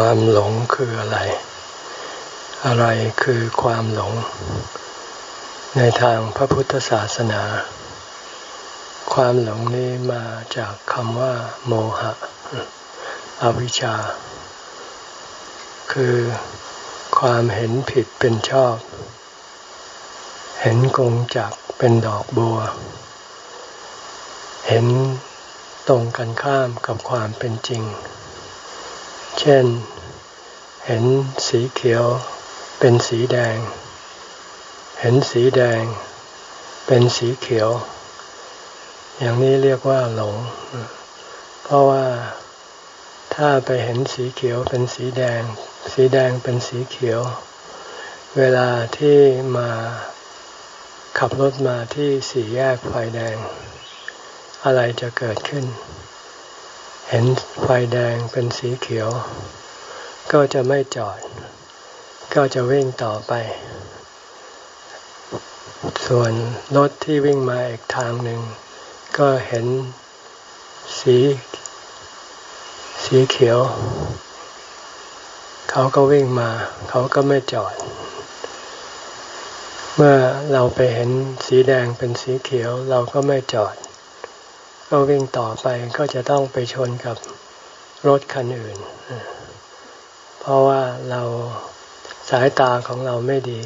ความหลงคืออะไร อะไรคือความหลง ในทางพระพุทธศาสนา ความหลงนี้มาจากคำว่า โมหะ อวิชชา คือความเห็นผิดเป็นชอบ เห็นกงจักเป็นดอกบัว เห็นตรงกันข้ามกับความเป็นจริง ช่น เห็นสีเขียวเป็นสีแดง เห็นสีแดง เป็นสีเขียว อย่างนี้เรียกว่าหลง เพราะว่าถ้าไปเห็นสีเขียวเป็นสีแดง สีแดงเป็นสีเขียว เวลาที่มาขับรถมาที่สี่แยกไฟแดง อะไรจะเกิดขึ้น เห็นไฟแดงเป็นสีเขียว ก็จะไม่จอด ก็จะวิ่งต่อไป ส่วนรถที่วิ่งมาอีกทางหนึ่ง ก็เห็นสีสีเขียว เขาก็วิ่งมา เขาก็ไม่จอด เมื่อเราไปเห็นสีแดงเป็นสีเขียวเราก็ไม่จอด ก็วิ่งต่อไปก็จะต้องไปชนกับรถคันอื่น เพราะว่าเราสายตาของเราไม่ดี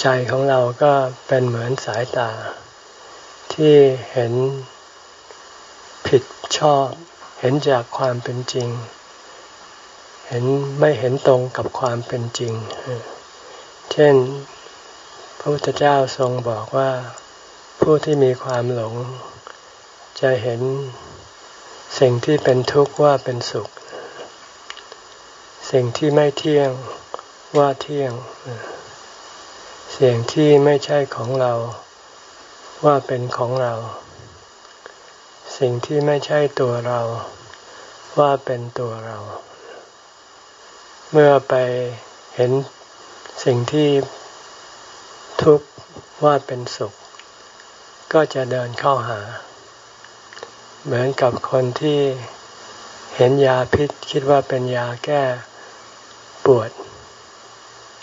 ใจของเราก็เป็นเหมือนสายตา ที่เห็นผิดชอบ เห็นจากความเป็นจริง เห็นไม่เห็นตรงกับความเป็นจริง เช่น พระพุทธเจ้าทรงบอกว่าผู้ที่มีความหลง จะเห็นสิ่งที่เป็นทุกข์ว่าเป็นสุข สิ่งที่ไม่เที่ยงว่าเที่ยง สิ่งที่ไม่ใช่ของเราว่าเป็นของเรา สิ่งที่ไม่ใช่ตัวเราว่าเป็นตัวเรา เมื่อไปเห็นสิ่งที่ทุกข์ว่าเป็นสุข ก็จะเดินเข้าหา เหมือนกับคนที่เห็นยาพิษ คิดว่าเป็นยาแก้ปวด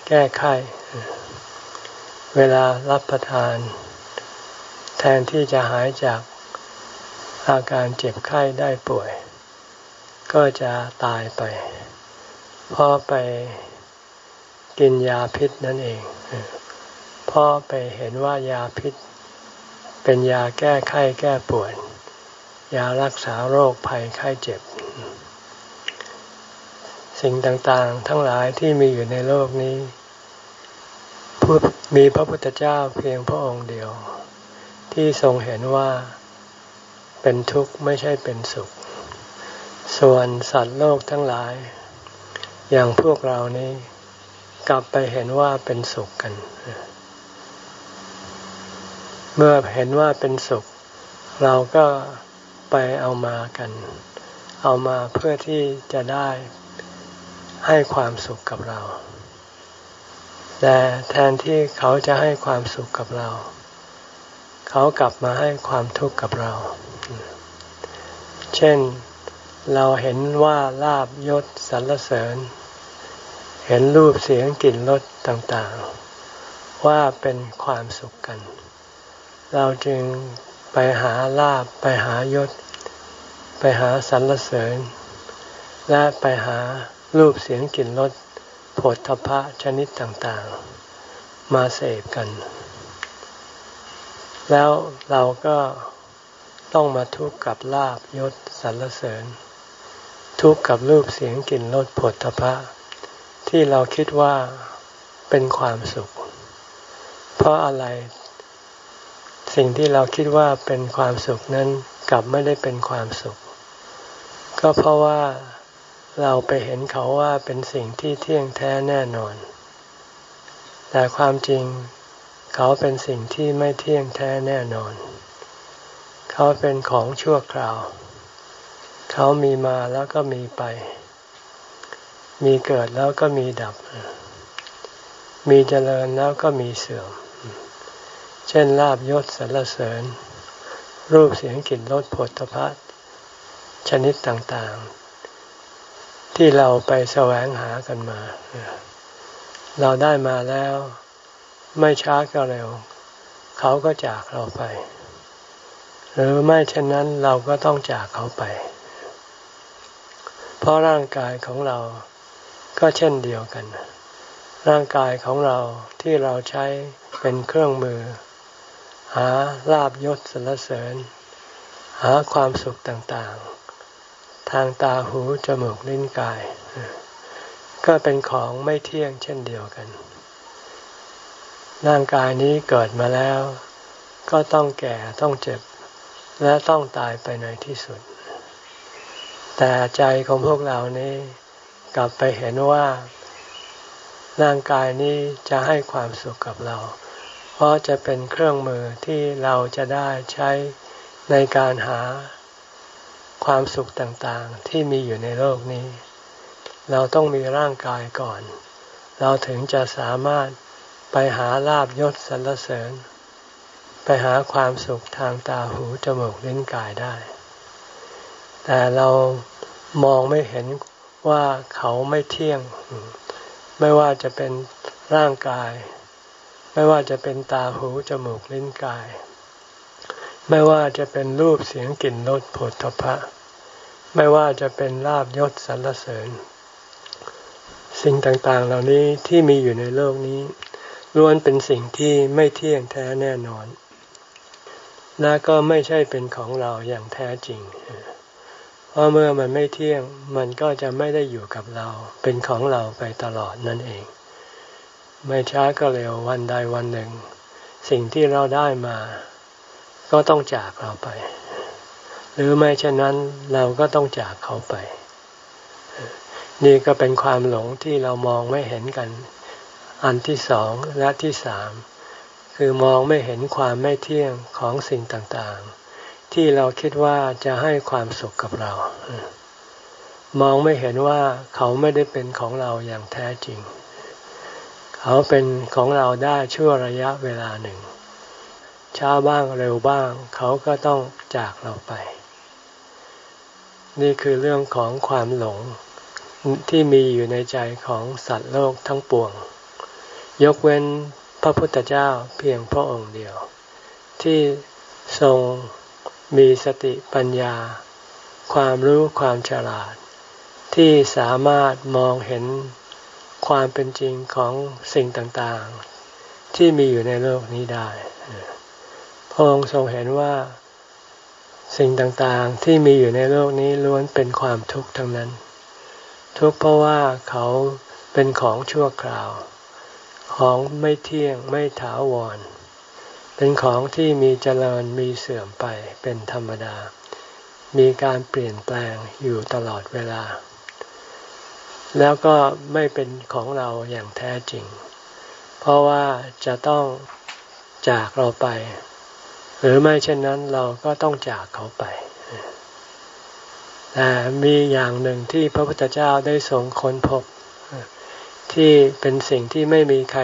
แก้ไข้ เวลารับประทาน แทนที่จะหายจากอาการเจ็บไข้ได้ป่วย ก็จะตายไป เพราะไปกินยาพิษนั่นเองเพราะไปเห็นว่ายาพิษ เป็นยาแก้ไข้แก้ปวด ยารักษาโรคภัยไข้เจ็บ สิ่งต่างๆ ทั้งหลายที่มีอยู่ในโลกนี้มีพระพุทธเจ้าเพียงพระองค์เดียว ที่ทรงเห็นว่าเป็นทุกข์ไม่ใช่เป็นสุข ส่วนสัตว์โลกทั้งหลาย อย่างพวกเรานี้กลับไปเห็นว่าเป็นสุขกัน เมื่อเห็นว่าเป็นสุข เราก็ ไปเอามากัน เอามาเพื่อที่จะได้ให้ความสุขกับเรา แต่แทนที่เขาจะให้ความสุขกับเรา เขากลับมาให้ความทุกข์กับเรา เช่นเราเห็นว่าลาบยศสรรเสริญ เห็นรูปเสียงกลิ่นรสต่างๆ ว่าเป็นความสุขกัน เราจึงไปหาลาบไปหายศ ไปหาสรรเสริญ และไปหารูปเสียงกลิ่นรสผลทพะชนิดต่างๆ มาเสพกัน แล้วเราก็ต้องมาทุกข์กับลาบยศสรรเสริญ ทุกข์กับรูปเสียงกลิ่นรสผลทพะที่เราคิดว่าเป็นความสุข เพราะอะไรสิ่งที่เราคิดว่าเป็นความสุขนั้นกลับไม่ได้เป็นความสุข ก็เพราะว่าเราไปเห็นเขาว่าเป็นสิ่งที่เที่ยงแท้แน่นอน แต่ความจริงเขาเป็นสิ่งที่ไม่เที่ยงแท้แน่นอน เขาเป็นของชั่วคราว เขามีมาแล้วก็มีไป มีเกิดแล้วก็มีดับ มีเจริญแล้วก็มีเสื่อม เช่นลาบยศสรรเสริญ รูปเสียงกลิ่นรสผลตภัช ชนิดต่างๆ ที่เราไปแสวงหากันมา เราได้มาแล้ว ไม่ช้าก็เร็ว เขาก็จากเราไป หรือไม่เช่นนั้นเราก็ต้องจากเขาไป เพราะร่างกายของเราก็เช่นเดียวกัน ร่างกายของเราที่เราใช้เป็นเครื่องมือ หาลาบยศสรรเสริญ หาความสุขต่างๆ ทางตาหูจมูกลิ้นกาย ก็เป็นของไม่เที่ยงเช่นเดียวกัน ร่างกายนี้เกิดมาแล้ว ก็ต้องแก่ต้องเจ็บ และต้องตายไปในที่สุด แต่ใจของพวกเรานี้กลับไปเห็นว่า ร่างกายนี้จะให้ความสุขกับเรา เพราะจะเป็นเครื่องมือที่เราจะได้ใช้ในการหา ความสุขต่างๆที่มีอยู่ในโลกนี้ เราต้องมีร่างกายก่อน เราถึงจะสามารถไปหาลาบยศสรรเสริญ ไปหาความสุขทางตาหูจมูกลิ้นกายได้ แต่เรามองไม่เห็นว่าเขาไม่เที่ยง ไม่ว่าจะเป็นร่างกาย ไม่ว่าจะเป็นตาหูจมูกลิ้นกาย ไม่ว่าจะเป็นรูปเสียงกลิ่นรสผลทพะ ไม่ว่าจะเป็นลาบยศสรรเสริญ สิ่งต่างๆเหล่านี้ที่มีอยู่ในโลกนี้ล้วนเป็นสิ่งที่ไม่เที่ยงแท้แน่นอน และก็ไม่ใช่เป็นของเราอย่างแท้จริง เพราะเมื่อมันไม่เที่ยงมันก็จะไม่ได้อยู่กับเรา เป็นของเราไปตลอดนั่นเอง ไม่ช้าก็เร็ววันใดวันหนึ่ง สิ่งที่เราได้มา ก็ต้องจากเราไป หรือไม่เช่นนั้นเราก็ต้องจากเขาไป นี่ก็เป็นความหลงที่เรามองไม่เห็นกัน อันที่สองและที่สามคือมองไม่เห็นความไม่เที่ยงของสิ่งต่างๆ ที่เราคิดว่าจะให้ความสุขกับเรา มองไม่เห็นว่าเขาไม่ได้เป็นของเราอย่างแท้จริง เขาเป็นของเราได้ชั่วระยะเวลาหนึ่ง ช้าบ้างเร็วบ้าง เขาก็ต้องจากเราไป นี่คือเรื่องของความหลงที่มีอยู่ในใจของสัตว์โลกทั้งปวง ยกเว้นพระพุทธเจ้าเพียงพระองค์เดียว ที่ทรงมีสติปัญญา ความรู้ความฉลาด ที่สามารถมองเห็นความเป็นจริงของสิ่งต่างๆ ที่มีอยู่ในโลกนี้ได้ พระองค์ทรงเห็นว่าสิ่งต่างๆที่มีอยู่ในโลกนี้ล้วนเป็นความทุกข์ทั้งนั้น ทุกข์เพราะว่าเขาเป็นของชั่วคราว ของไม่เที่ยงไม่ถาวร เป็นของที่มีเจริญมีเสื่อมไปเป็นธรรมดา มีการเปลี่ยนแปลงอยู่ตลอดเวลา แล้วก็ไม่เป็นของเราอย่างแท้จริง เพราะว่าจะต้องจากเราไป หรือไม่เช่นนั้นเราก็ต้องจากเขาไป แต่มีอย่างหนึ่งที่พระพุทธเจ้าได้ทรงค้นพบ ที่เป็นสิ่งที่ไม่มีใคร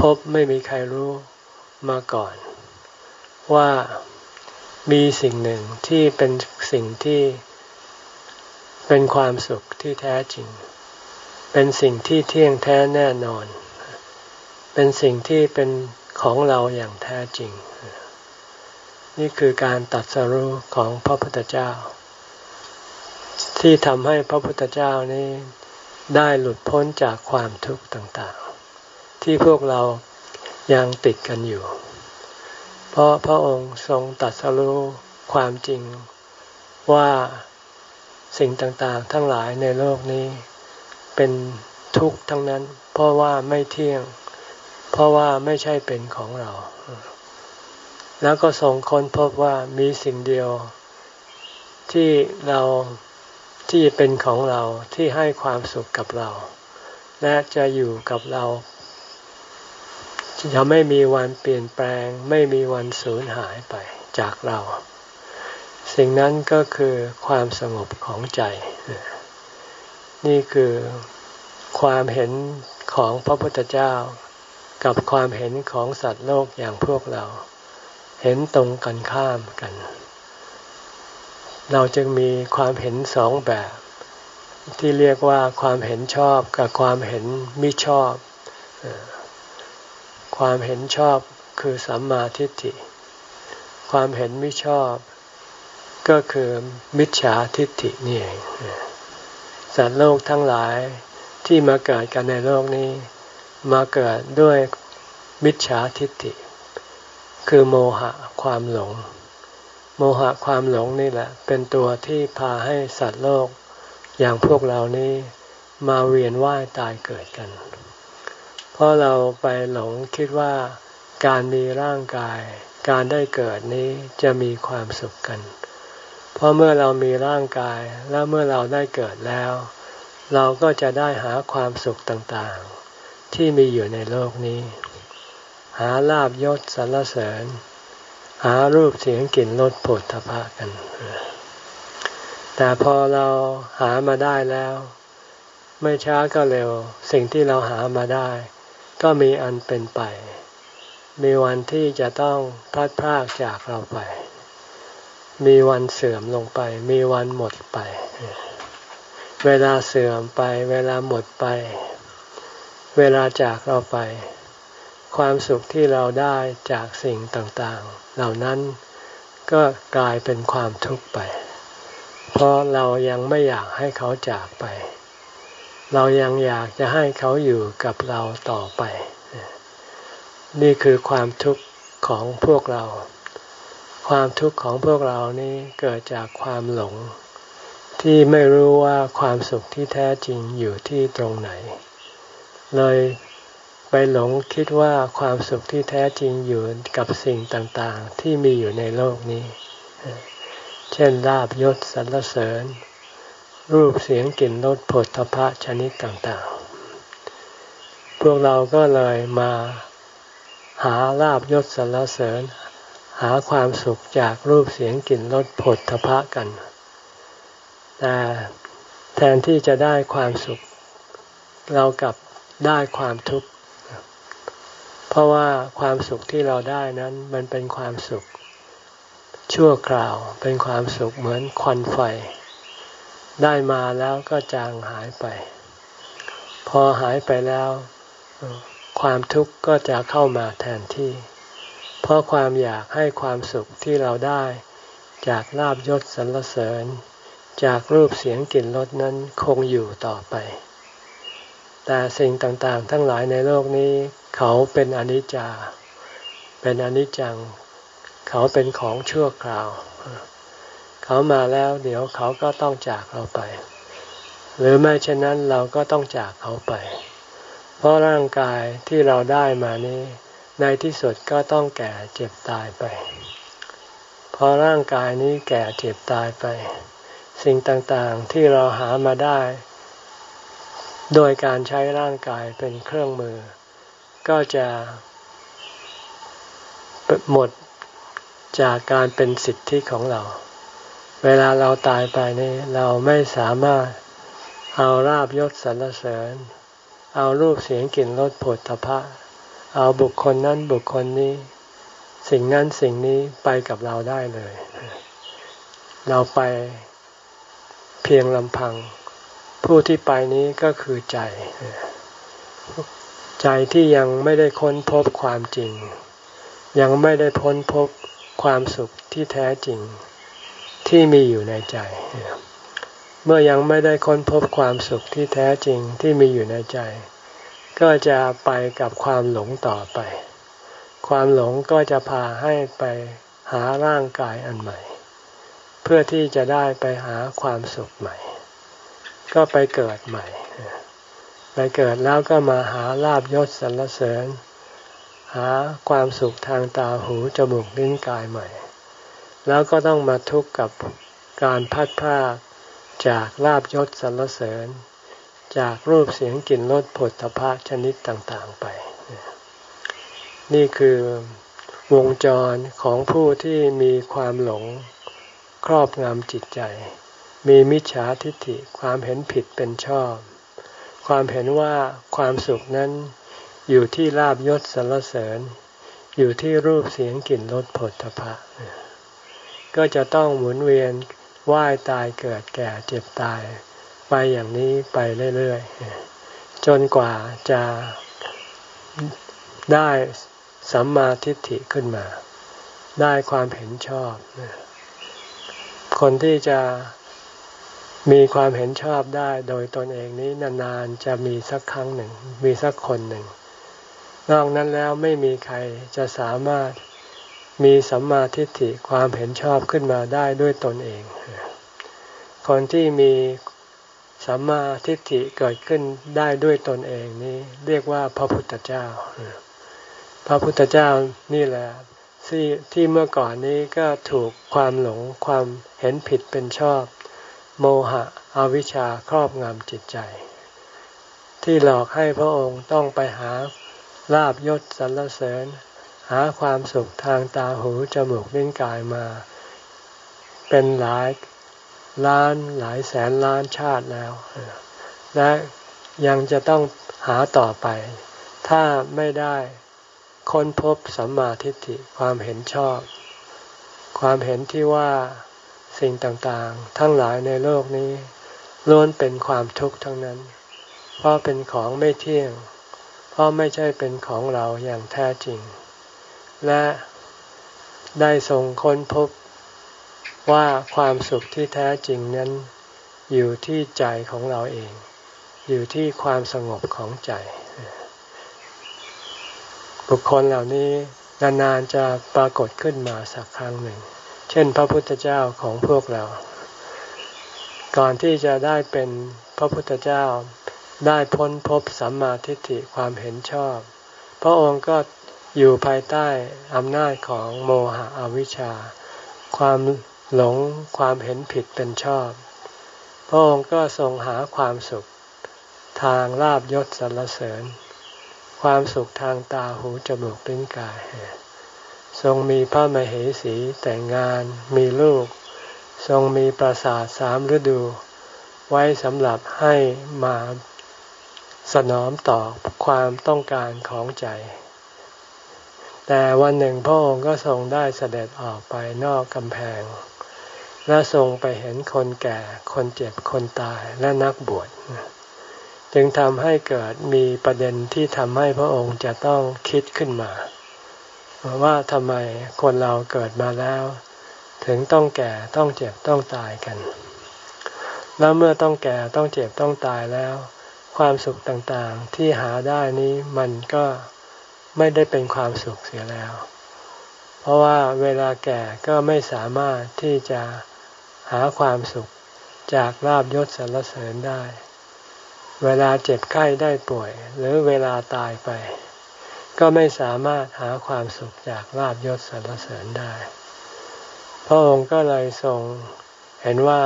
พบไม่มีใครรู้มาก่อน ว่ามีสิ่งหนึ่งที่เป็นสิ่งที่เป็นความสุขที่แท้จริง เป็นสิ่งที่เที่ยงแท้แน่นอน เป็นสิ่งที่เป็นของเราอย่างแท้จริง นี่คือการตัดสรุของพระพุทธเจ้า ที่ทำให้พระพุทธเจ้านี้ได้หลุดพ้นจากความทุกข์ต่างๆ ที่พวกเรายังติดกันอยู่ เพราะพระองค์ทรงตัดสรู้ความจริงว่าสิ่งต่างๆ ทั้งหลายในโลกนี้เป็นทุกข์ทั้งนั้น เพราะว่าไม่เที่ยง เพราะว่าไม่ใช่เป็นของเรา แล้วก็ทรงค้นพบว่ามีสิ่งเดียว ที่เราที่เป็นของเราที่ให้ความสุขกับเรา และจะอยู่กับเราจะไม่มีวันเปลี่ยนแปลง ไม่มีวันสูญหายไปจากเรา สิ่งนั้นก็คือความสงบของใจ นี่คือความเห็นของพระพุทธเจ้า กับความเห็นของสัตว์โลกอย่างพวกเรา เห็นตรงกันข้ามกัน เราจึงมีความเห็นสองแบบ ที่เรียกว่าความเห็นชอบกับความเห็นไม่ชอบ ความเห็นชอบคือสัมมาทิฏฐิ ความเห็นไม่ชอบ ก็คือมิจฉาทิฏฐินี่เองสัตว์โลกทั้งหลายที่มาเกิดกันในโลกนี้ มาเกิดด้วยมิจฉาทิฏฐิ คือโมหะความหลง โมหะความหลงนี่แหละ เป็นตัวที่พาให้สัตว์โลก อย่างพวกเรานี้มาเวียนว่ายตายเกิดกัน เพราะเราไปหลงคิดว่าการมีร่างกาย การได้เกิดนี้จะมีความสุขกัน เพราะเมื่อเรามีร่างกายแล้วเมื่อเราได้เกิดแล้ว เราก็จะได้หาความสุขต่างๆ ที่มีอยู่ในโลกนี้ หาลาบยศสรรเสริญ หารูปเสียงกลิ่นรสผลทพะกัน แต่พอเราหามาได้แล้ว ไม่ช้าก็เร็ว สิ่งที่เราหามาได้ ก็มีอันเป็นไป มีวันที่จะต้องพลัดพรากจากเราไป มีวันเสื่อมลงไป มีวันหมดไป เวลาเสื่อมไป เวลาหมดไป เวลาจากเราไป ความสุขที่เราได้จากสิ่งต่างๆ เหล่านั้นก็กลายเป็นความทุกข์ไป เพราะเรายังไม่อยากให้เขาจากไป เรายังอยากจะให้เขาอยู่กับเราต่อไป นี่คือความทุกข์ของพวกเรา ความทุกข์ของพวกเรานี้เกิดจากความหลง ที่ไม่รู้ว่าความสุขที่แท้จริงอยู่ที่ตรงไหน เลย ไปหลงคิดว่าความสุขที่แท้จริงอยู่กับสิ่งต่างๆ ที่มีอยู่ในโลกนี้ เช่นลาบยศสรรเสริญ รูปเสียงกลิ่นรสผลทพะชนิดต่างๆ พวกเราก็เลยมาหาลาบยศสรรเสริญ หาความสุขจากรูปเสียงกลิ่นรสผลทพะกัน แต่แทนที่จะได้ความสุข เรากลับได้ความทุกข์ ราะว่าความสุขที่เราได้นั้นมันเป็นความสุข ชั่วคราวเป็นความสุขเหมือนควันไฟ ได้มาแล้วก็จางหายไป พอหายไปแล้ว ความทุกข์ก็จะเข้ามาแทนที่ เพราะความอยากให้ความสุขที่เราได้ จากลาบยศสรรเสริญ จากรูปเสียงกลิ่นรสนั้นคงอยู่ต่อไป แต่สิ่งต่างๆ ทั้งหลายในโลกนี้ เขาเป็นอนิจจา เป็นอนิจจัง เขาเป็นของชั่วคราว เขามาแล้วเดี๋ยวเขาก็ต้องจากเราไป หรือไม่เช่นนั้นเราก็ต้องจากเขาไป เพราะร่างกายที่เราได้มานี้ ในที่สุดก็ต้องแก่เจ็บตายไป พอร่างกายนี้แก่เจ็บตายไป สิ่งต่างๆที่เราหามาได้ โดยการใช้ร่างกายเป็นเครื่องมือ ก็จะหมดจากการเป็นสิทธิของเรา เวลาเราตายไปนี่เราไม่สามารถเอาราบยศสรรเสริญ เอารูปเสียงกลิ่นรสผลตภะเอาบุคคลนั้นบุคคลนี้ สิ่งนั้นสิ่งนี้ไปกับเราได้เลย เราไปเพียงลำพัง ผู้ที่ไปนี้ก็คือใจ ใจที่ยังไม่ได้ค้นพบความจริง ยังไม่ได้พ้นพบความสุขที่แท้จริงที่มีอยู่ในใจ เมื่อยังไม่ได้ค้นพบความสุขที่แท้จริงที่มีอยู่ในใจ ก็จะไปกับความหลงต่อไป ความหลงก็จะพาให้ไปหาร่างกายอันใหม่ เพื่อที่จะได้ไปหาความสุขใหม่ ก็ไปเกิดใหม่ ไปเกิดแล้วก็มาหาลาบยศสรรเสริญ หาความสุขทางตาหูจมูกลิ้นกายใหม่ แล้วก็ต้องมาทุกข์กับการพัดพาจากลาบยศสรรเสริญ จากรูปเสียงกลิ่นรสผลตภะชนิดต่างๆไป นี่คือวงจรของผู้ที่มีความหลงครอบงำจิตใจ มีมิจฉาทิฏฐิความเห็นผิดเป็นชอบ ความเห็นว่าความสุขนั้นอยู่ที่ลาบยศสรรเสริญ อยู่ที่รูปเสียงกลิ่นรสผลทพะก็จะต้องหมุนเวียนว่ายตายเกิดแก่เจ็บตาย ไปอย่างนี้ไปเรื่อยๆ จนกว่าจะได้สัมมาทิฏฐิขึ้นมา ได้ความเห็นชอบ คนที่จะ มีความเห็นชอบได้โดยตนเองนี้นานๆจะมีสักครั้งหนึ่ง มีสักคนหนึ่ง นอกนั้นแล้วไม่มีใครจะสามารถมีสัมมาทิฏฐิความเห็นชอบขึ้นมาได้ด้วยตนเอง คนที่มีสัมมาทิฏฐิเกิดขึ้นได้ด้วยตนเองนี้เรียกว่าพระพุทธเจ้า พระพุทธเจ้านี่แหละที่ที่เมื่อก่อนนี้ก็ถูกความหลงความเห็นผิดเป็นชอบ โมหะอวิชชาครอบงำจิตใจ ที่หลอกให้พระองค์ต้องไปหาลาบยศสรรเสริญ หาความสุขทางตาหูจมูกลิ้นกายมา เป็นหลายล้านหลายแสนล้านชาติแล้ว และยังจะต้องหาต่อไป ถ้าไม่ได้ค้นพบสัมมาทิฏฐิความเห็นชอบ ความเห็นที่ว่า สิ่งต่างๆ ทั้งหลายในโลกนี้ล้วนเป็นความทุกข์ทั้งนั้น เพราะเป็นของไม่เที่ยง เพราะไม่ใช่เป็นของเราอย่างแท้จริง และได้ทรงค้นพบว่าความสุขที่แท้จริงนั้น อยู่ที่ใจของเราเอง อยู่ที่ความสงบของใจ บุคคลเหล่านี้นานๆจะปรากฏขึ้นมาสักครั้งหนึ่ง เช่นพระพุทธเจ้าของพวกเรา ก่อนที่จะได้เป็นพระพุทธเจ้าได้พ้นพบสัมมาทิฏฐิความเห็นชอบ พระองค์ก็อยู่ภายใต้อำนาจของโมหะอวิชชา ความหลงความเห็นผิดเป็นชอบ พระองค์ก็ทรงหาความสุข ทางลาบยศสรรเสริญ ความสุขทางตาหูจมูกลิ้นกาย ทรงมีพระมเหสีแต่งงานมีลูก ทรงมีปราสาทสามฤดู ไว้สำหรับให้มาสนอมต่อความต้องการของใจ แต่วันหนึ่งพระองค์ก็ทรงได้เสด็จออกไปนอกกำแพง และทรงไปเห็นคนแก่คนเจ็บคนตายและนักบวชจึงทำให้เกิดมีประเด็นที่ทำให้พระองค์จะต้องคิดขึ้นมา ว่าทำไมคนเราเกิดมาแล้ว ถึงต้องแก่ต้องเจ็บต้องตายกัน แล้วเมื่อต้องแก่ต้องเจ็บต้องตายแล้ว ความสุขต่างๆที่หาได้นี้มันก็ไม่ได้เป็นความสุขเสียแล้ว เพราะว่าเวลาแก่ก็ไม่สามารถที่จะหาความสุขจากลาบยศสรรเสริญได้ เวลาเจ็บไข้ได้ป่วย หรือเวลาตายไป ก็ไม่สามารถหาความสุขจากลาบยศสรรเสริญได้ พระองค์ก็เลยทรงเห็นว่า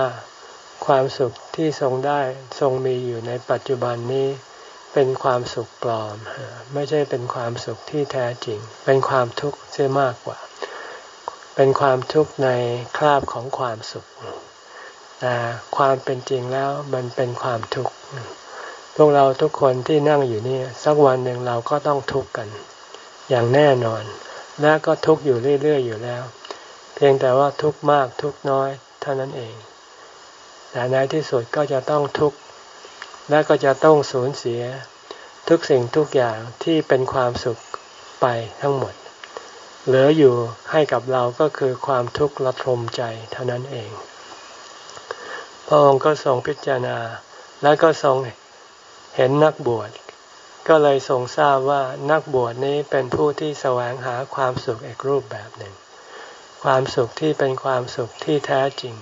ความสุขที่ทรงได้ทรงมีอยู่ในปัจจุบันนี้ เป็นความสุขปลอม ไม่ใช่เป็นความสุขที่แท้จริง เป็นความทุกข์เสียมากกว่า เป็นความทุกข์ในคราบของความสุขแต่ความเป็นจริงแล้วมันเป็นความทุกข์ พวกเราทุกคนที่นั่งอยู่นี่สักวันหนึ่งเราก็ต้องทุกข์กัน อย่างแน่นอน และก็ทุกข์อยู่เรื่อยๆอยู่แล้ว เพียงแต่ว่าทุกข์มากทุกข์น้อยเท่านั้นเอง แต่ในที่สุดก็จะต้องทุกข์และก็จะต้องสูญเสีย ทุกสิ่งทุกอย่างที่เป็นความสุขไปทั้งหมด เหลืออยู่ให้กับเราก็คือความทุกข์ระทมใจเท่านั้นเอง พระองค์ก็ทรงพิจารณาและก็ทรง เห็นนักบวชก็เลยทรงทราบว่านักบวชนี้เป็นผู้ที่แสวงหาความสุขอีกรูปแบบหนึ่ง ความสุขที่เป็นความสุขที่แท้จริง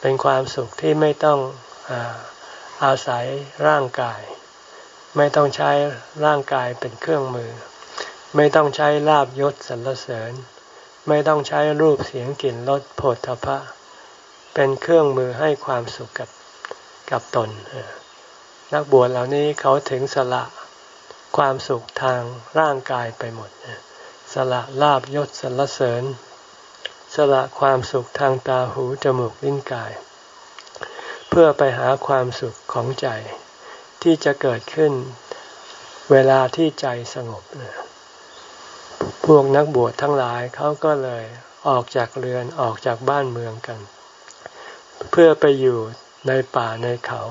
เป็นความสุขที่ไม่ต้องอาศัยร่างกาย ไม่ต้องใช้ร่างกายเป็นเครื่องมือ ไม่ต้องใช้ลาบยศสรรเสริญ ไม่ต้องใช้รูปเสียงกลิ่นรสโผฏฐพะ เป็นเครื่องมือให้ความสุขกับกับตน นักบวชเหล่านี้เขาถึงสละความสุขทางร่างกายไปหมด สละลาบยศสรรเสริญ สละความสุขทางตาหูจมูกลิ้นกาย เพื่อไปหาความสุขของใจ ที่จะเกิดขึ้นเวลาที่ใจสงบ พวกนักบวชทั้งหลายเขาก็เลยออกจากเรือนออกจากบ้านเมืองกัน เพื่อไปอยู่ในป่าในเขา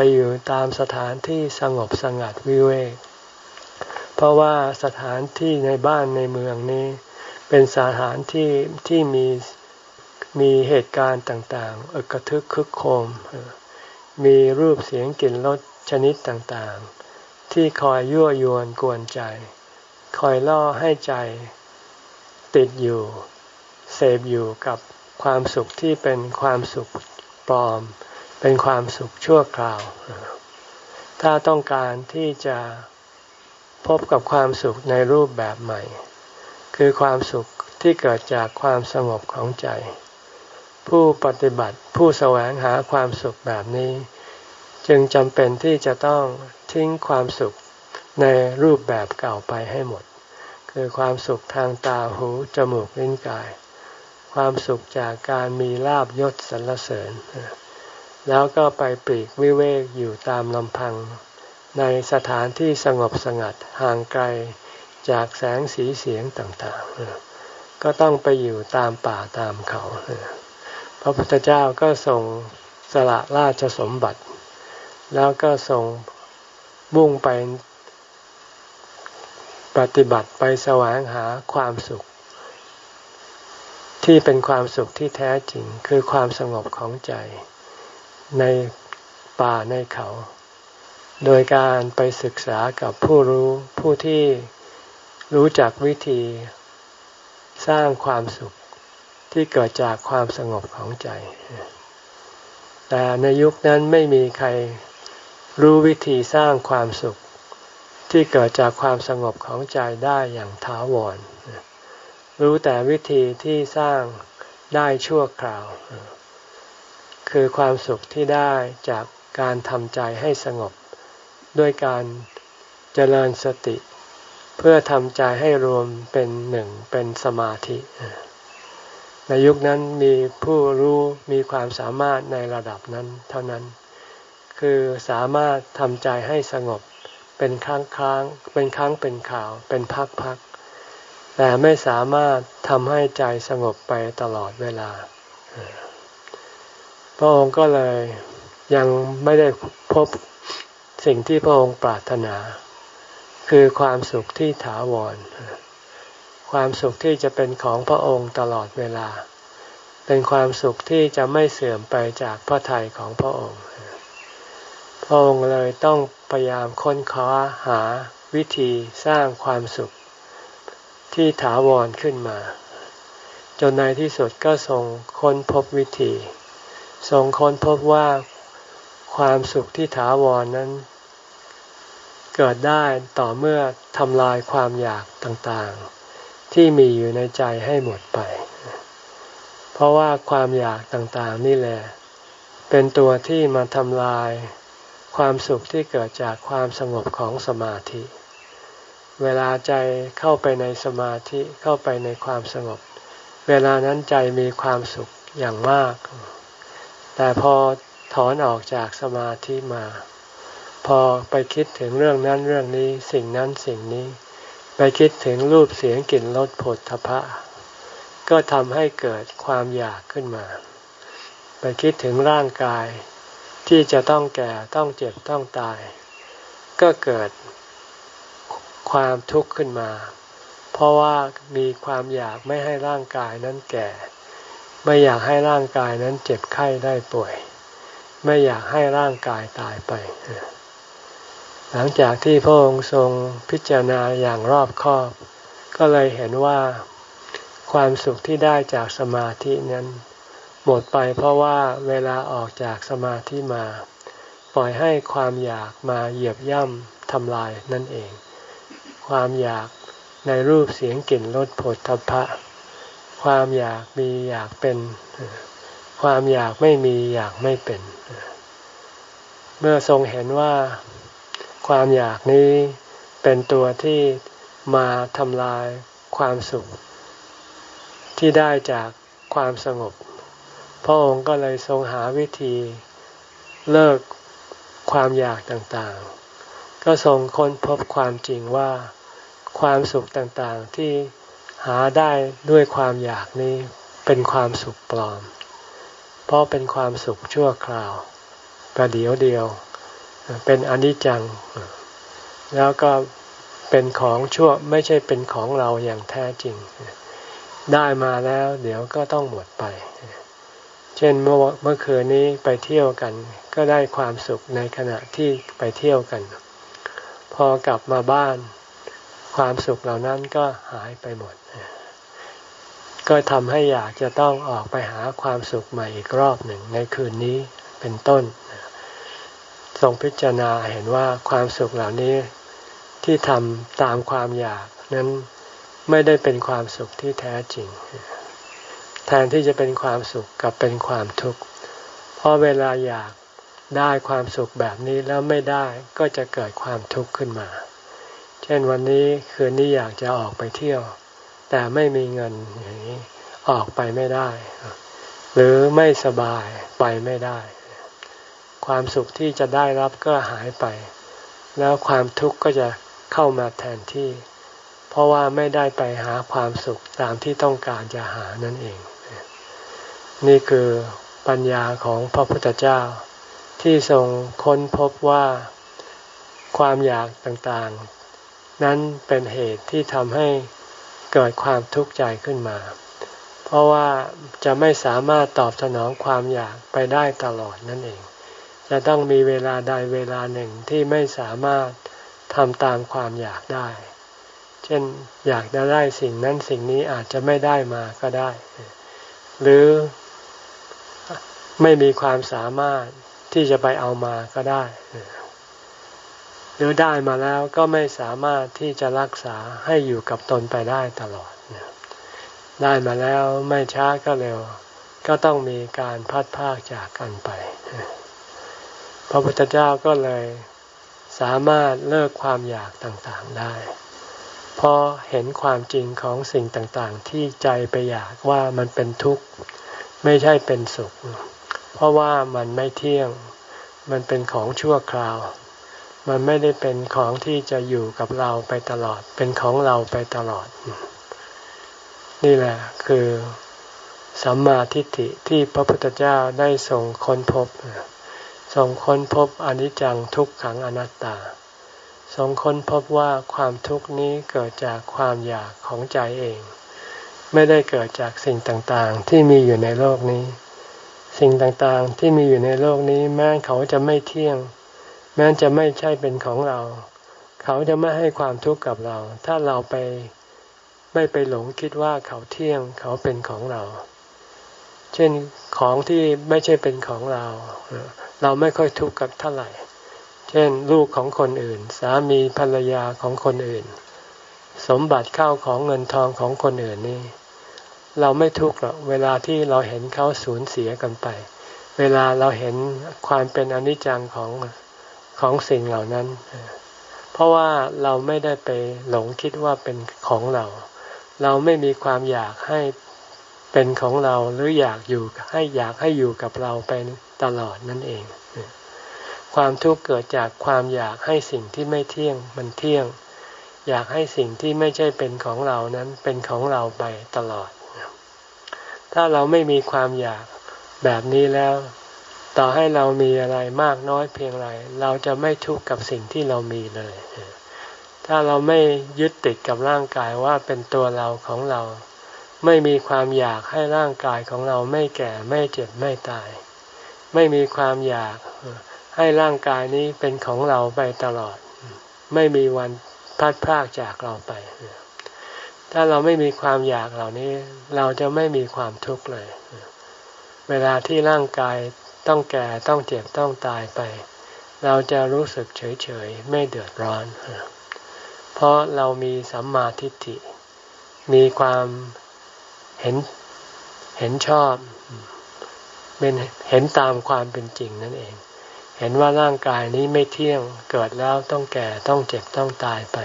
ไปอยู่ตามสถานที่สงบสงัดวิเวก เพราะว่าสถานที่ในบ้านในเมืองนี้ เป็นสถานที่ที่มีมีเหตุการณ์ต่างๆอกระทึกคึกโคม มีรูปเสียงกลิ่นรสชนิดต่างๆ ที่คอยยั่วยวนกวนใจ คอยล่อให้ใจ ติดอยู่ เสพอยู่กับความสุขที่เป็นความสุขปลอม เป็นความสุขชั่วคราว ถ้าต้องการที่จะพบกับความสุขในรูปแบบใหม่ คือความสุขที่เกิดจากความสงบของใจ ผู้ปฏิบัติผู้แสวงหาความสุขแบบนี้ จึงจำเป็นที่จะต้องทิ้งความสุขในรูปแบบเก่าไปให้หมด คือความสุขทางตาหูจมูกลิ้นกาย ความสุขจากการมีลาบยศสรรเสริญ แล้วก็ไปปลีกวิเวกอยู่ตามลำพัง ในสถานที่สงบสงัดห่างไกลจากแสงสีเสียงต่างๆ ก็ต้องไปอยู่ตามป่าตามเขา พระพุทธเจ้าก็ทรงสละราชสมบัติ แล้วก็ทรงมุ่งไปปฏิบัติไปแสวงหาความสุข ที่เป็นความสุขที่แท้จริงคือความสงบของใจ ในป่าในเขา โดยการไปศึกษากับผู้รู้ผู้ที่รู้จักวิธีสร้างความสุขที่เกิดจากความสงบของใจ แต่ในยุคนั้นไม่มีใครรู้วิธีสร้างความสุขที่เกิดจากความสงบของใจได้อย่างถาวร รู้แต่วิธีที่สร้างได้ชั่วคราว คือความสุขที่ได้จากการทำใจให้สงบ ด้วยการเจริญสติ เพื่อทำใจให้รวมเป็นหนึ่งเป็นสมาธิ ในยุคนั้นมีผู้รู้มีความสามารถในระดับนั้นเท่านั้น คือสามารถทำใจให้สงบเป็นครั้งครั้งเป็นครั้งเป็นข่าวเป็นพักพักแต่ไม่สามารถทำให้ใจสงบไปตลอดเวลา พระองค์ก็เลยยังไม่ได้พบสิ่งที่พระองค์ปรารถนา คือความสุขที่ถาวร ความสุขที่จะเป็นของพระองค์ตลอดเวลา เป็นความสุขที่จะไม่เสื่อมไปจากพระทัยของพระองค์ พระองค์เลยต้องพยายามค้นคว้าหาวิธีสร้างความสุขที่ถาวรขึ้นมา จนในที่สุดก็ทรงค้นพบวิธี ทรงค้นพบว่าความสุขที่ถาวรนนั้น เกิดได้ต่อเมื่อทำลายความอยากต่างๆ ที่มีอยู่ในใจให้หมดไป เพราะว่าความอยากต่างๆนี่แหละ เป็นตัวที่มาทำลายความสุขที่เกิดจากความสงบของสมาธิ เวลาใจเข้าไปในสมาธิเข้าไปในความสงบ เวลานั้นใจมีความสุขอย่างมาก แต่พอถอนออกจากสมาธิมา พอไปคิดถึงเรื่องนั้นเรื่องนี้สิ่งนั้นสิ่งนี้ ไปคิดถึงรูปเสียงกลิ่นรสผลทพะ ก็ทำให้เกิดความอยากขึ้นมา ไปคิดถึงร่างกายที่จะต้องแก่ต้องเจ็บต้องตาย ก็เกิดความทุกข์ขึ้นมา เพราะว่ามีความอยากไม่ให้ร่างกายนั้นแก่ ไม่อยากให้ร่างกายนั้นเจ็บไข้ได้ป่วย ไม่อยากให้ร่างกายตายไป หลังจากที่พระองค์ทรงพิจารณาอย่างรอบคอบ ก็เลยเห็นว่าความสุขที่ได้จากสมาธินั้น หมดไปเพราะว่าเวลาออกจากสมาธิมา ปล่อยให้ความอยากมาเหยียบย่ำทำลายนั่นเอง ความอยากในรูปเสียงกลิ่นรสผลทพะ ความอยากมีอยากเป็น ความอยากไม่มีอยากไม่เป็น เมื่อทรงเห็นว่าความอยากนี้เป็นตัวที่มาทำลายความสุข ที่ได้จากความสงบ พระองค์ก็เลยทรงหาวิธีเลิกความอยากต่างๆ ก็ทรงค้นพบความจริงว่าความสุขต่างๆที่ หาได้ด้วยความอยากนี้เป็นความสุขปลอมเเพราะเป็นความสุขชั่วคราว ประเดียวเดียว เป็นอนิจจัง แล้วก็เป็นของชั่วไม่ใช่เป็นของเราอย่างแท้จริง ได้มาแล้ว เดี๋ยวก็ต้องหมดไป เช่นเมื่อเมื่อคืนนี้ไปเที่ยวกัน ก็ได้ความสุขในขณะที่ไปเที่ยวกัน พอกลับมาบ้าน ความสุขเหล่านั้นก็หายไปหมด ก็ทำให้อยากจะต้องออกไปหาความสุขใหม่อีกรอบหนึ่งในคืนนี้เป็นต้นทรงพิจารณาเห็นว่าความสุขเหล่านี้ที่ทำตามความอยากนั้นไม่ได้เป็นความสุขที่แท้จริง แทนที่จะเป็นความสุขกับเป็นความทุกข์ เพราะเวลาอยากได้ความสุขแบบนี้แล้วไม่ได้ก็จะเกิดความทุกข์ขึ้นมา ช่นวันนี้คืนนี้อยากจะออกไปเที่ยว แต่ไม่มีเงินอย่างนี้ออกไปไม่ได้ หรือไม่สบายไปไม่ได้ ความสุขที่จะได้รับก็หายไป แล้วความทุกข์ก็จะเข้ามาแทนที่ เพราะว่าไม่ได้ไปหาความสุขตามที่ต้องการจะหานั่นเอง นี่คือปัญญาของพระพุทธเจ้า ที่ทรงค้นพบว่าความอยากต่างๆ นั้นเป็นเหตุที่ทำให้เกิดความทุกข์ใจขึ้นมา เพราะว่าจะไม่สามารถตอบสนองความอยากไปได้ตลอดนั่นเอง จะต้องมีเวลาใดเวลาหนึ่งที่ไม่สามารถทำตามความอยากได้ เช่นอยากจะได้สิ่งนั้นสิ่งนี้อาจจะไม่ได้มาก็ได้ หรือไม่มีความสามารถที่จะไปเอามาก็ได้ หรือได้มาแล้วก็ไม่สามารถที่จะรักษาให้อยู่กับตนไปได้ตลอด ได้มาแล้วไม่ช้าก็เร็ว ก็ต้องมีการพัดพากจากกันไป พระพุทธเจ้าก็เลยสามารถเลิกความอยากต่างๆได้ เพราะเห็นความจริงของสิ่งต่างๆ ที่ใจไปอยากว่ามันเป็นทุกข์ ไม่ใช่เป็นสุข เพราะว่ามันไม่เที่ยง มันเป็นของชั่วคราว มันไม่ได้เป็นของที่จะอยู่กับเราไปตลอด เป็นของเราไปตลอด นี่แหละคือสัมมาทิฏฐิที่พระพุทธเจ้าได้ส่งค้นพบทรงค้นพบอนิจจังทุกขังอนัตตาทรงค้นพบว่าความทุกข์นี้เกิดจากความอยากของใจเอง ไม่ได้เกิดจากสิ่งต่างๆ ที่มีอยู่ในโลกนี้ สิ่งต่างๆที่มีอยู่ในโลกนี้แม้เขาจะไม่เที่ยง แม้จะไม่ใช่เป็นของเรา เขาจะไม่ให้ความทุกข์กับเรา ถ้าเราไปไม่ไปหลงคิดว่าเขาเที่ยงเขาเป็นของเรา เช่นของที่ไม่ใช่เป็นของเรา เราไม่ค่อยทุกข์กับเท่าไหร่ เช่น ลูกของคนอื่น สามีภรรยาของคนอื่น สมบัติเข้าของเงินทองของคนอื่นนี่เราไม่ทุกข์หรอกเวลาที่เราเห็นเขาสูญเสียกันไป เวลาเราเห็นความเป็นอนิจจังของ ของสิ่งเหล่านั้น เพราะว่าเราไม่ได้ไปหลงคิดว่าเป็นของเรา เราไม่มีความอยากให้เป็นของเราหรืออยากอยู่ให้อยากให้อยู่กับเราไปตลอดนั่นเอง ความทุกข์เกิดจากความอยากให้สิ่งที่ไม่เที่ยงมันเที่ยง อยากให้สิ่งที่ไม่ใช่เป็นของเรานั้นเป็นของเราไปตลอด ถ้าเราไม่มีความอยากแบบนี้แล้ว ต่อให้เรามีอะไรมากน้อยเพียงไร เราจะไม่ทุกข์กับสิ่งที่เรามีเลย ถ้าเราไม่ยึดติดกับร่างกายว่าเป็นตัวเราของเรา ไม่มีความอยากให้ร่างกายของเราไม่แก่ไม่เจ็บไม่ตาย ไม่มีความอยากให้ร่างกายนี้เป็นของเราไปตลอด ไม่มีวันพัดพากจากเราไป ถ้าเราไม่มีความอยากเหล่านี้ เราจะไม่มีความทุกข์เลย เวลาที่ร่างกาย ต้องแก่ต้องเจ็บต้องตายไป เราจะรู้สึกเฉยๆไม่เดือดร้อน เพราะเรามีสัมมาทิฏฐิ มีความเห็นเห็นชอบเป็นเห็นตามความเป็นจริงนั่นเอง เห็นว่าร่างกายนี้ไม่เที่ยงเกิดแล้วต้องแก่ต้องเจ็บต้องตายไป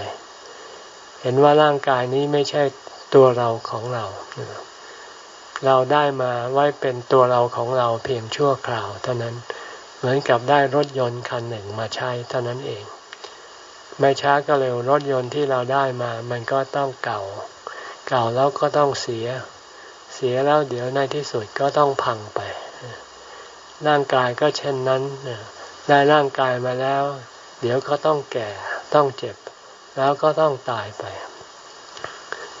เห็นว่าร่างกายนี้ไม่ใช่ตัวเราของเรา เราได้มาไว้เป็นตัวเราของเราเพียงชั่วคราวเท่านั้น เหมือนกับได้รถยนต์คันหนึ่งมาใช้เท่านั้นเอง ไม่ช้าก็เร็วรถยนต์ที่เราได้มา มันก็ต้องเก่า เก่าแล้วก็ต้องเสีย เสียแล้วเดี๋ยวในที่สุดก็ต้องพังไป ร่างกายก็เช่นนั้นได้ร่างกายมาแล้ว เดี๋ยวก็ต้องแก่ ต้องเจ็บ แล้วก็ต้องตายไป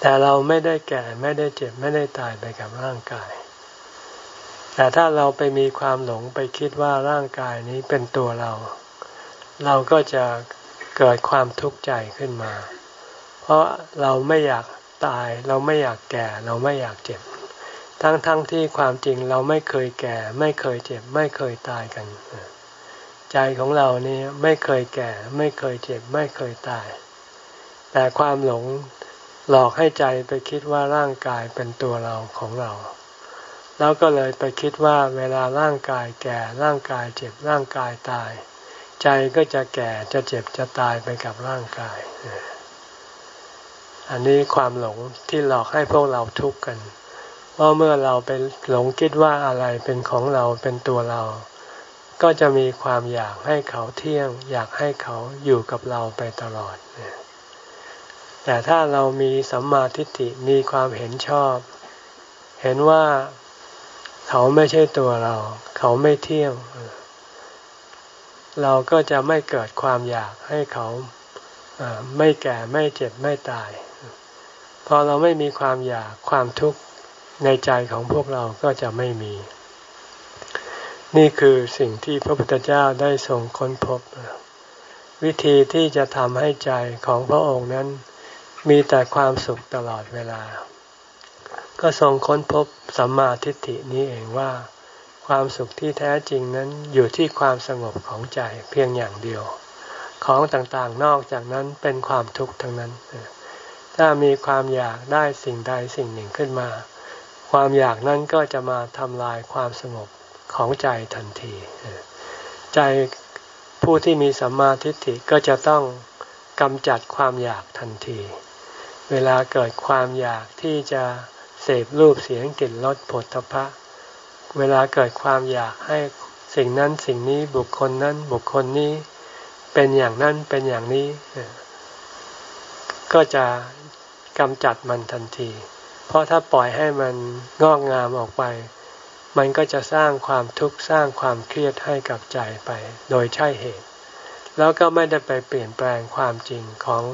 แต่เราไม่ได้แก่ไม่ได้เจ็บไม่ได้ตายไปกับร่างกาย แต่ถ้าเราไปมีความหลงไปคิดว่าร่างกายนี้เป็นตัวเรา เราก็จะเกิดความทุกข์ใจขึ้นมา เพราะเราไม่อยากตาย เราไม่อยากแก่ เราไม่อยากเจ็บ ทั้งๆทที่ความจริงเราไม่เคยแก่ ไม่เคยเจ็บ ไม่เคยตายกัน ใจของเรานี่ไม่เคยแก่ ไม่เคยเจ็บ ไม่เคยตาย แต่ความหลง หลอกให้ใจไปคิดว่าร่างกายเป็นตัวเราของเรา แล้วก็เลยไปคิดว่าเวลาร่างกายแก่ร่างกายเจ็บร่างกายตาย ใจก็จะแก่จะเจ็บจะตายไปกับร่างกาย อันนี้ความหลงที่หลอกให้พวกเราทุกข์กันเพราะเมื่อเราไปหลงคิดว่าอะไรเป็นของเราเป็นตัวเรา ก็จะมีความอยากให้เขาเที่ยง อยากให้เขาอยู่กับเราไปตลอดเนี่ย แต่ถ้าเรามีสัมมาทิฏฐิมีความเห็นชอบ เห็นว่าเขาไม่ใช่ตัวเรา เขาไม่เที่ยง เราก็จะไม่เกิดความอยากให้เขาไม่แก่ไม่เจ็บไม่ตาย พอเราไม่มีความอยากความทุกข์ในใจของพวกเราก็จะไม่มี นี่คือสิ่งที่พระพุทธเจ้าได้ทรงค้นพบ วิธีที่จะทำให้ใจของพระองค์นั้น มีแต่ความสุขตลอดเวลา ก็ทรงค้นพบสัมมาทิฏฐินี้เองว่า ความสุขที่แท้จริงนั้นอยู่ที่ความสงบของใจเพียงอย่างเดียว ของต่างๆนอกจากนั้นเป็นความทุกข์ทั้งนั้น ถ้ามีความอยากได้สิ่งใดสิ่งหนึ่งขึ้นมา ความอยากนั้นก็จะมาทำลายความสงบของใจทันที ใจผู้ที่มีสัมมาทิฏฐิก็จะต้องกำจัดความอยากทันที เวลาเกิดความอยากที่จะเสพรูปเสียงกลิ่นรสผลทพะ เวลาเกิดความอยากให้สิ่งนั้นสิ่งนี้บุคคลนั้นบุคคลนี้ เป็นอย่างนั้นเป็นอย่างนี้ ก็จะกำจัดมันทันที เพราะถ้าปล่อยให้มันงอกงามออกไป มันก็จะสร้างความทุกข์สร้างความเครียดให้กับใจไป โดยใช่เหตุ แล้วก็ไม่ได้ไปเปลี่ยนแปลงความจริงของ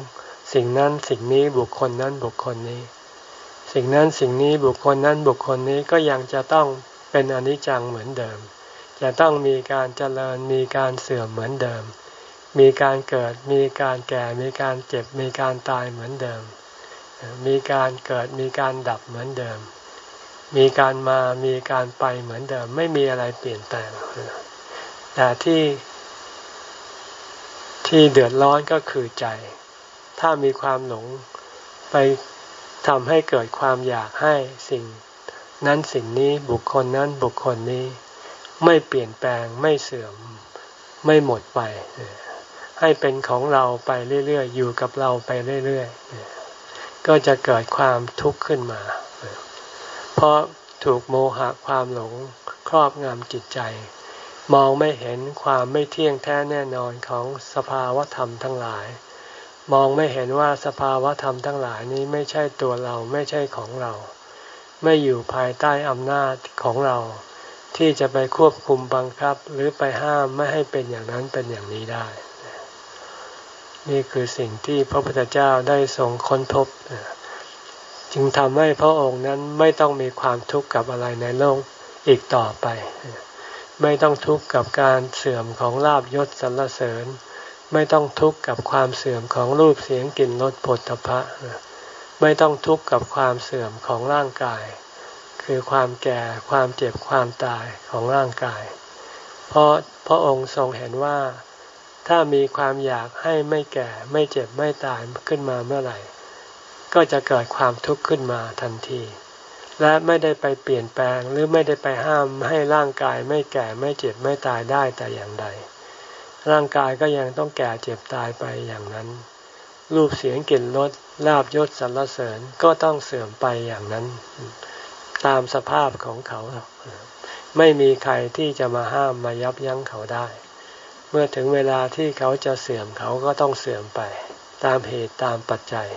สิ่งนั้นสิ่งนี้บุคคลนั้นบุคคลนี้ สิ่งนั้นสิ่งนี้บุคคลนั้นบุคคลนี้ก็ยังจะต้องเป็นอนิจจังเหมือนเดิม จะต้องมีการเจริญมีการเสื่อมเหมือนเดิม มีการเกิดมีการแก่มีการเจ็บมีการตายเหมือนเดิม มีการเกิดมีการดับเหมือนเดิม มีการมามีการไปเหมือนเดิม ไม่มีอะไรเปลี่ยนแปลงแต่ที่ที่เดือดร้อนก็คือใจ ถ้ามีความหลงไปทำให้เกิดความอยากให้สิ่ง นั้นสิ่งนี้บุคคลนั้นบุคคลนี้ ไม่เปลี่ยนแปลงไม่เสื่อมไม่หมดไป ให้เป็นของเราไปเรื่อยๆ อยู่กับเราไปเรื่อยๆ ก็จะเกิดความทุกข์ขึ้นมา เพราะถูกโมหะความหลงครอบงำจิตใจ มองไม่เห็นความไม่เที่ยงแท้แน่นอนของสภาวธรรมทั้งหลาย มองไม่เห็นว่าสภาวะธรรมทั้งหลายนี้ไม่ใช่ตัวเราไม่ใช่ของเรา ไม่อยู่ภายใต้อำนาจของเรา ที่จะไปควบคุมบังคับหรือไปห้ามไม่ให้เป็นอย่างนั้นเป็นอย่างนี้ได้ นี่คือสิ่งที่พระพุทธเจ้าได้ทรงค้นพบ จึงทำให้พระองค์นั้นไม่ต้องมีความทุกข์กับอะไรในโลกอีกต่อไป ไม่ต้องทุกข์กับการเสื่อมของลาบยศสรรเสริญ ไม่ต้องทุกข์กับความเสื่อมของรูปเสียงกลิ่นรสผลตภะไม่ต้องทุกข์กับความเสื่อมของร่างกาย คือความแก่ความเจ็บความตายของร่างกาย เพราะพระองค์ทรงเห็นว่าถ้ามีความอยากให้ไม่แก่ไม่เจ็บไม่ตายขึ้นมาเมื่อไหร่ ก็จะเกิดความทุกข์ขึ้นมาทันที และไม่ได้ไปเปลี่ยนแปลงหรือไม่ได้ไปห้ามให้ร่างกายไม่แก่ไม่เจ็บไม่ตายได้แต่อย่างใด ร่างกายก็ยังต้องแก่เจ็บตายไปอย่างนั้น รูปเสียงกลิ่นรสลาบยศสรรเสริญก็ต้องเสื่อมไปอย่างนั้น ตามสภาพของเขา ไม่มีใครที่จะมาห้ามมายับยั้งเขาได้ เมื่อถึงเวลาที่เขาจะเสื่อมเขาก็ต้องเสื่อมไป ตามเหตุตามปัจจัย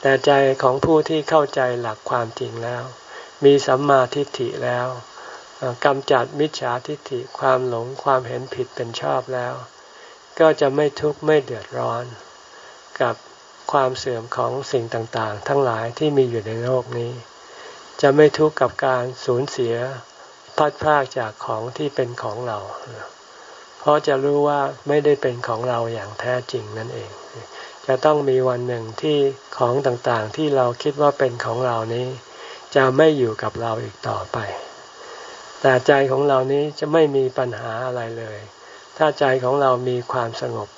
แต่ใจของผู้ที่เข้าใจหลักความจริงแล้ว มีสัมมาทิฏฐิแล้ว กำจัดมิจฉาทิฏฐิความหลงความเห็นผิดเป็นชอบแล้ว ก็จะไม่ทุกข์ไม่เดือดร้อน กับความเสื่อมของสิ่งต่างๆ ทั้งหลายที่มีอยู่ในโลกนี้ จะไม่ทุกข์กับการสูญเสียพัดพากจากของที่เป็นของเรา เพราะจะรู้ว่าไม่ได้เป็นของเราอย่างแท้จริงนั่นเอง จะต้องมีวันหนึ่งที่ของต่างๆที่เราคิดว่าเป็นของเรานี้ จะไม่อยู่กับเราอีกต่อไป แต่ใจของเรานี้จะไม่มีปัญหาอะไรเลย ถ้าใจของเรามีความสงบ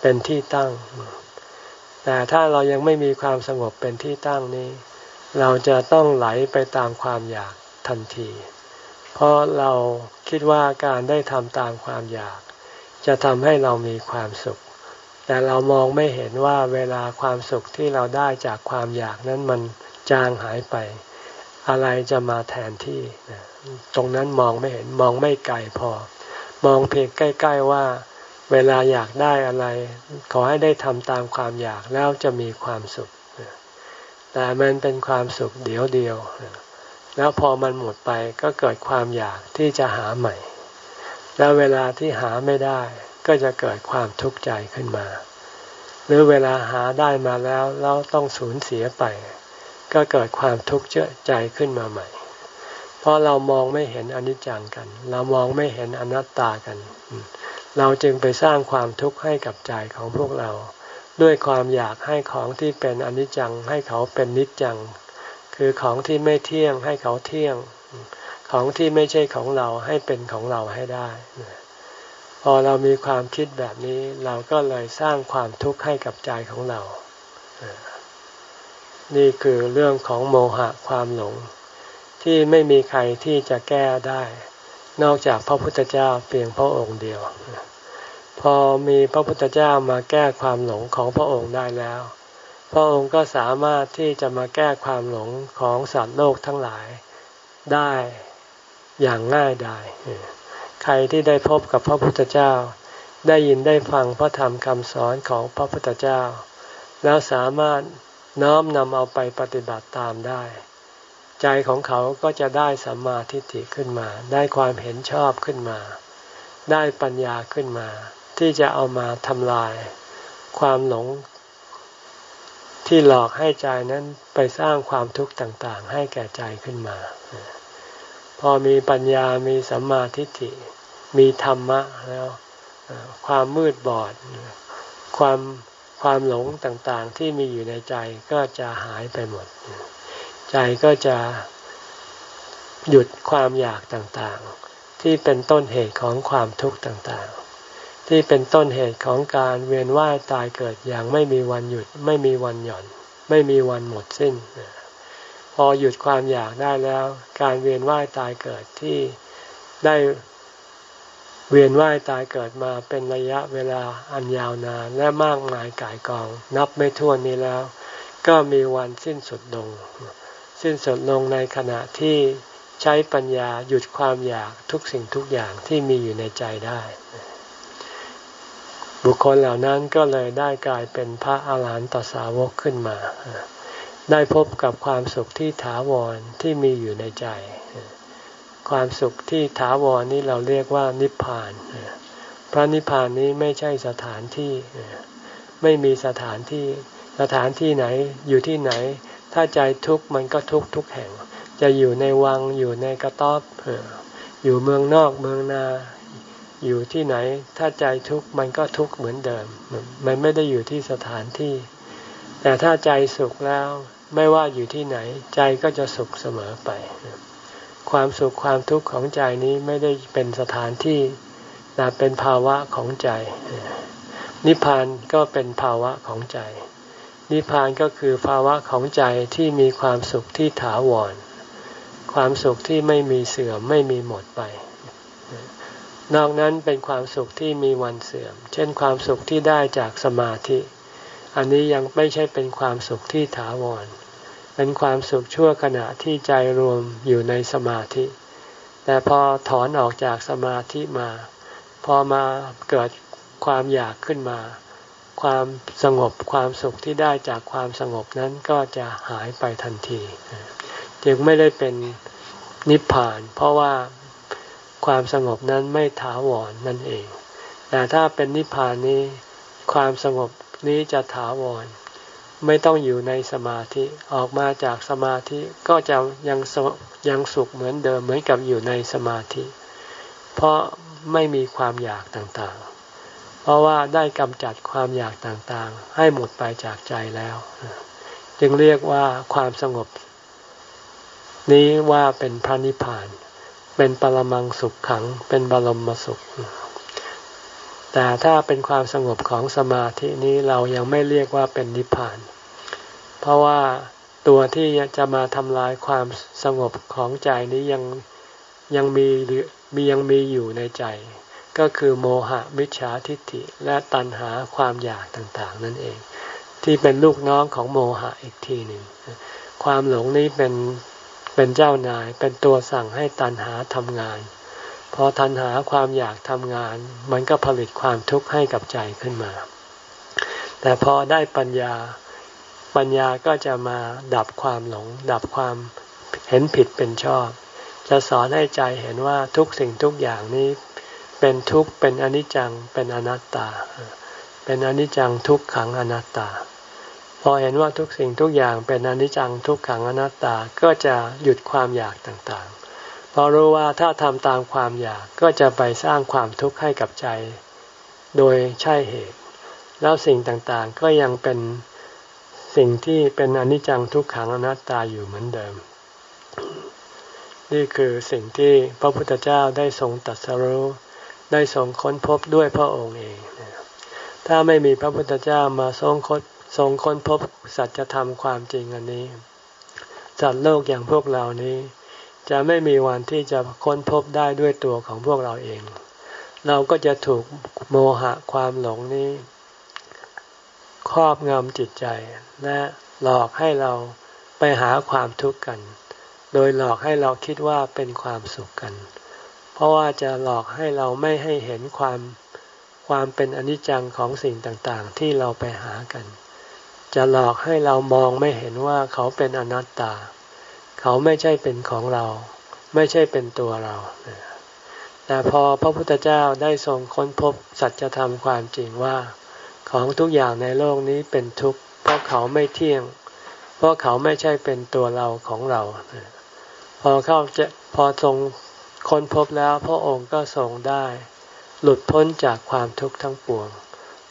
เป็นที่ตั้ง แต่ถ้าเรายังไม่มีความสงบเป็นที่ตั้งนี้ เราจะต้องไหลไปตามความอยากทันที เพราะเราคิดว่าการได้ทำตามความอยาก จะทำให้เรามีความสุข แต่เรามองไม่เห็นว่าเวลาความสุขที่เราได้จากความอยากนั้นมันจางหายไป อะไรจะมาแทนที่ ตรงนั้นมองไม่เห็นมองไม่ไกลพอ มองเพียงใกล้ ๆว่า เวลาอยากได้อะไร ขอให้ได้ทำตามความอยากแล้วจะมีความสุข แต่มันเป็นความสุขเดียวเดียว แล้วพอมันหมดไปก็เกิดความอยากที่จะหาใหม่ แล้วเวลาที่หาไม่ได้ ก็จะเกิดความทุกข์ใจขึ้นมา หรือเวลาหาได้มาแล้วเราต้องสูญเสียไป ก็เกิดความทุกข์ใจขึ้นมาใหม่ เพราะเรามองไม่เห็นอนิจจังกัน เรามองไม่เห็นอนัตตากัน เราจึงไปสร้างความทุกข์ให้กับใจของพวกเรา ด้วยความอยากให้ของที่เป็นอนิจจังให้เขาเป็นนิจจัง คือของที่ไม่เที่ยงให้เขาเที่ยง ของที่ไม่ใช่ของเราให้เป็นของเราให้ได้พอเรามีความคิดแบบนี้เราก็เลยสร้างความทุกข์ให้กับใจของเรา นี่คือเรื่องของโมหะความหลง ที่ไม่มีใครที่จะแก้ได้ นอกจากพระพุทธเจ้าเพียงพระองค์เดียว พอมีพระพุทธเจ้ามาแก้ความหลงของพระองค์ได้แล้ว พระองค์ก็สามารถที่จะมาแก้ความหลงของสัตว์โลกทั้งหลายได้อย่างง่ายดายใครที่ได้พบกับพระพุทธเจ้า ได้ยินได้ฟังพระธรรมคำสอนของพระพุทธเจ้า แล้วสามารถ น้อมนำเอาไปปฏิบัติตามได้ ใจของเขาก็จะได้สัมมาทิฏฐิขึ้นมา ได้ความเห็นชอบขึ้นมา ได้ปัญญาขึ้นมา ที่จะเอามาทำลาย ความหลง ที่หลอกให้ใจนั้นไปสร้างความทุกข์ต่าง ๆ ให้แก่ใจขึ้นมา พอมีปัญญามีสัมมาทิฏฐิ มีธรรมะแล้ว ความมืดบอด ความ ความหลงต่างๆที่มีอยู่ในใจก็จะหายไปหมด ใจก็จะหยุดความอยากต่างๆ ที่เป็นต้นเหตุของความทุกข์ต่างๆ ที่เป็นต้นเหตุของการเวียนว่ายตายเกิดอย่างไม่มีวันหยุด ไม่มีวันหย่อน ไม่มีวันหมดสิ้น พอหยุดความอยากได้แล้ว การเวียนว่ายตายเกิดที่ได้ เวียนว่ายตายเกิดมาเป็นระยะเวลาอันยาวนานและมากมายกายกอง นับไม่ถ้วนนี้แล้ว ก็มีวันสิ้นสุดลง สิ้นสุดลงในขณะที่ใช้ปัญญาหยุดความอยากทุกสิ่งทุกอย่างที่มีอยู่ในใจได้ บุคคลเหล่านั้นก็เลยได้กลายเป็นพระอาหารหันตสาวกขึ้นมา ได้พบกับความสุขที่ถาวรที่มีอยู่ในใจ ความสุขที่ถาวรนี้เราเรียกว่านิพพาน พระนิพพานนี้ไม่ใช่สถานที่ ไม่มีสถานที่ สถานที่ไหนอยู่ที่ไหน ถ้าใจทุกข์มันก็ทุกข์ทุกแห่ง จะอยู่ในวังอยู่ในกระต๊อบอยู่เมืองนอกเมืองนาอยู่ที่ไหน ถ้าใจทุกข์มันก็ทุกข์เหมือนเดิม มันไม่ได้อยู่ที่สถานที่ แต่ถ้าใจสุขแล้วไม่ว่าอยู่ที่ไหน ใจก็จะสุขเสมอไป ความสุขความทุกข์ของใจนี้ไม่ได้เป็นสถานที่แต่เป็นภาวะของใจ นิพพานก็เป็นภาวะของใจ นิพพานก็คือภาวะของใจที่มีความสุขที่ถาวร ความสุขที่ไม่มีเสื่อมไม่มีหมดไป นอกนั้นเป็นความสุขที่มีวันเสื่อม เช่นความสุขที่ได้จากสมาธิ อันนี้ยังไม่ใช่เป็นความสุขที่ถาวร เป็นความสุขชั่วขณะที่ใจรวมอยู่ในสมาธิ แต่พอถอนออกจากสมาธิมา พอมาเกิดความอยากขึ้นมา ความสงบความสุขที่ได้จากความสงบนั้นก็จะหายไปทันที จึงไม่ได้เป็นนิพพาน เพราะว่าความสงบนั้นไม่ถาวรนั่นเอง แต่ถ้าเป็นนิพพานนี้ ความสงบนี้จะถาวร ไม่ต้องอยู่ในสมาธิออกมาจากสมาธิก็จะยังยังสุขเหมือนเดิมเหมือนกับอยู่ในสมาธิ เพราะไม่มีความอยากต่างๆ เพราะว่าได้กำจัดความอยากต่างๆ ให้หมดไปจากใจแล้ว จึงเรียกว่าความสงบ นี้ว่าเป็นพระนิพพาน เป็นปรมังสุขขังเป็นบรมสุข แต่ถ้าเป็นความสงบของสมาธินี้เรายังไม่เรียกว่าเป็นนิพพาน เพราะว่าตัวที่จะมาทำลายความสงบของใจนี้ยังยังมีหรือมียังมีอยู่ในใจ ก็คือโมหะมิจฉาทิฏฐิและตัณหาความอยากต่างๆ นั่นเอง ที่เป็นลูกน้องของโมหะอีกทีหนึ่งความหลงนี้เป็นเป็นเจ้านายเป็นตัวสั่งให้ตัณหาทำงาน พอตัณหาความอยากทำงาน มันก็ผลิตความทุกข์ให้กับใจขึ้นมา แต่พอได้ปัญญาปัญญาก็จะมาดับความหลง ดับความเห็นผิดเป็นชอบ จะสอนให้ใจเห็นว่าทุกสิ่งทุกอย่างนี้ เป็นทุกข์เป็นอนิจจังเป็นอนัตตา เป็นอนิจจังทุกขังอนัตตา พอเห็นว่าทุกสิ่งทุกอย่างเป็นอนิจจังทุกขังอนัตตาก็จะหยุดความอยากต่างๆ เพราะรู้ว่าถ้าทำตามความอยากก็จะไปสร้างความทุกข์ให้กับใจ โดยใช่เหตุ แล้วสิ่งต่างๆก็ยังเป็นสิ่งที่เป็นอนิจจังทุกขังอนัตตาอยู่เหมือนเดิม นี่คือสิ่งที่พระพุทธเจ้าได้ทรงตัดสรู้ได้ทรงค้นพบด้วยพระองค์เอง ถ้าไม่มีพระพุทธเจ้ามาทรงค้นทรงค้นพบสัจธรรมความจริงอันนี้ สัตว์โลกอย่างพวกเรานี้ จะไม่มีวันที่จะค้นพบได้ด้วยตัวของพวกเราเอง เราก็จะถูกโมหะความหลงนี้ ครอบงำจิตใจและหลอกให้เราไปหาความทุกข์กัน โดยหลอกให้เราคิดว่าเป็นความสุขกัน เพราะว่าจะหลอกให้เราไม่ให้เห็นความความเป็นอนิจจังของสิ่งต่างๆ ที่เราไปหากัน จะหลอกให้เรามองไม่เห็นว่าเขาเป็นอนัตตา เขาไม่ใช่เป็นของเรา ไม่ใช่เป็นตัวเราแต่พอพระพุทธเจ้าได้ทรงค้นพบสัจธรรมความจริงว่า ของทุกอย่างในโลกนี้เป็นทุกข์เพราะเขาไม่เที่ยง เพราะเขาไม่ใช่เป็นตัวเราของเรา พอเข้าจะพอทรงค้นพบแล้วพระองค์ก็ทรงได้ หลุดพ้นจากความทุกข์ทั้งปวง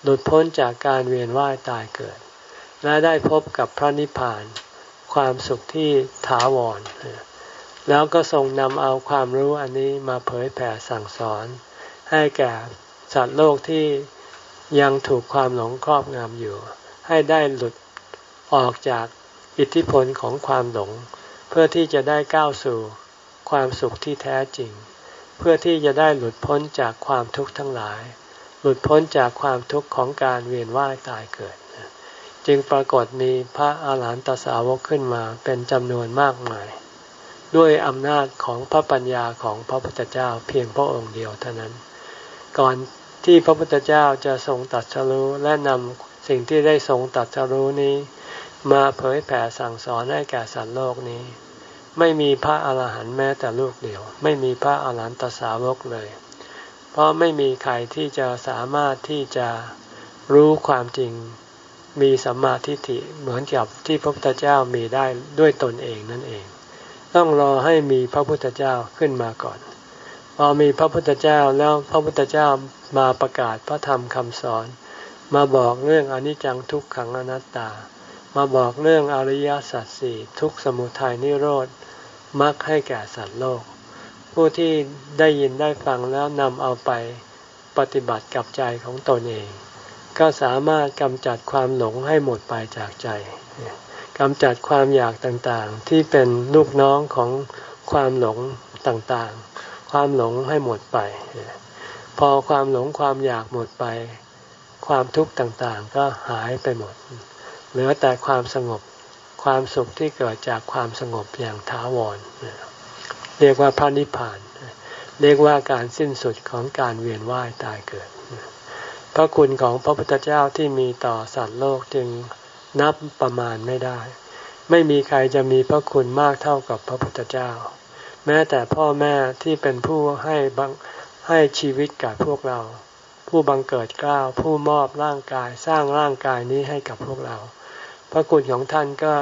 หลุดพ้นจากการเวียนว่ายตายเกิด และได้พบกับพระนิพพาน ความสุขที่ถาวร แล้วก็ทรงนำเอาความรู้อันนี้มาเผยแผ่สั่งสอน ให้แก่สัตว์โลกที่ยังถูกความหลงครอบงำอยู่ ให้ได้หลุดออกจากอิทธิพลของความหลง เพื่อที่จะได้ก้าวสู่ความสุขที่แท้จริง เพื่อที่จะได้หลุดพ้นจากความทุกข์ทั้งหลาย หลุดพ้นจากความทุกข์ของการเวียนว่ายตายเกิด จึงปรากฏมีพระอาหารหันตสาวกขึ้นมาเป็นจำนวนมากมาย ด้วยอำนาจของพระปัญญาของพระพุทธเจ้าเพียงพระองค์เดียวเท่านั้น ก่อนที่พระพุทธเจ้าจะทรงตัดสรู้และนำสิ่งที่ได้ทรงตัดสรู้นี้ มาเผยแผ่สั่งสอนให้แก่สัตว์โลกนี้ ไม่มีพระอาหารหันต์แม้แต่ลูกเดียว ไม่มีพระอาหารหันตสาวกเลย เพราะไม่มีใครที่จะสามารถที่จะรู้ความจริง มีสัมมาทิฏฐิเหมือนกับที่พระพุทธเจ้ามีได้ด้วยตนเองนั่นเอง ต้องรอให้มีพระพุทธเจ้าขึ้นมาก่อน พอมีพระพุทธเจ้าแล้วพระพุทธเจ้ามาประกาศพระธรรมคำสอน มาบอกเรื่องอนิจจังทุกขังอนัตตา มาบอกเรื่องอริยสัจสี่ทุกสมุทัยนิโรธมรรคให้แก่สัตว์โลก ผู้ที่ได้ยินได้ฟังแล้วนำเอาไปปฏิบัติกับใจของตนเอง ก็สามารถกำจัดความหลงให้หมดไปจากใจกำจัดความอยากต่างๆ ที่เป็นลูกน้องของความหลงต่างๆ ความหลงให้หมดไป พอความหลงความอยากหมดไป ความทุกข์ต่างๆ ก็หายไปหมด เหลือแต่ความสงบความสุขที่เกิดจากความสงบอย่างถาวร เรียกว่าพระนิพพาน เรียกว่าการสิ้นสุดของการเวียนว่ายตายเกิด พระคุณของพระพุทธเจ้าที่มีต่อสัตว์โลกจึงนับประมาณไม่ได้ ไม่มีใครจะมีพระคุณมากเท่ากับพระพุทธเจ้า แม้แต่พ่อแม่ที่เป็นผู้ให้บังให้ชีวิตกับพวกเรา ผู้บังเกิดกล้าวผู้มอบร่างกายสร้างร่างกายนี้ให้กับพวกเรา พระคุณของท่านก็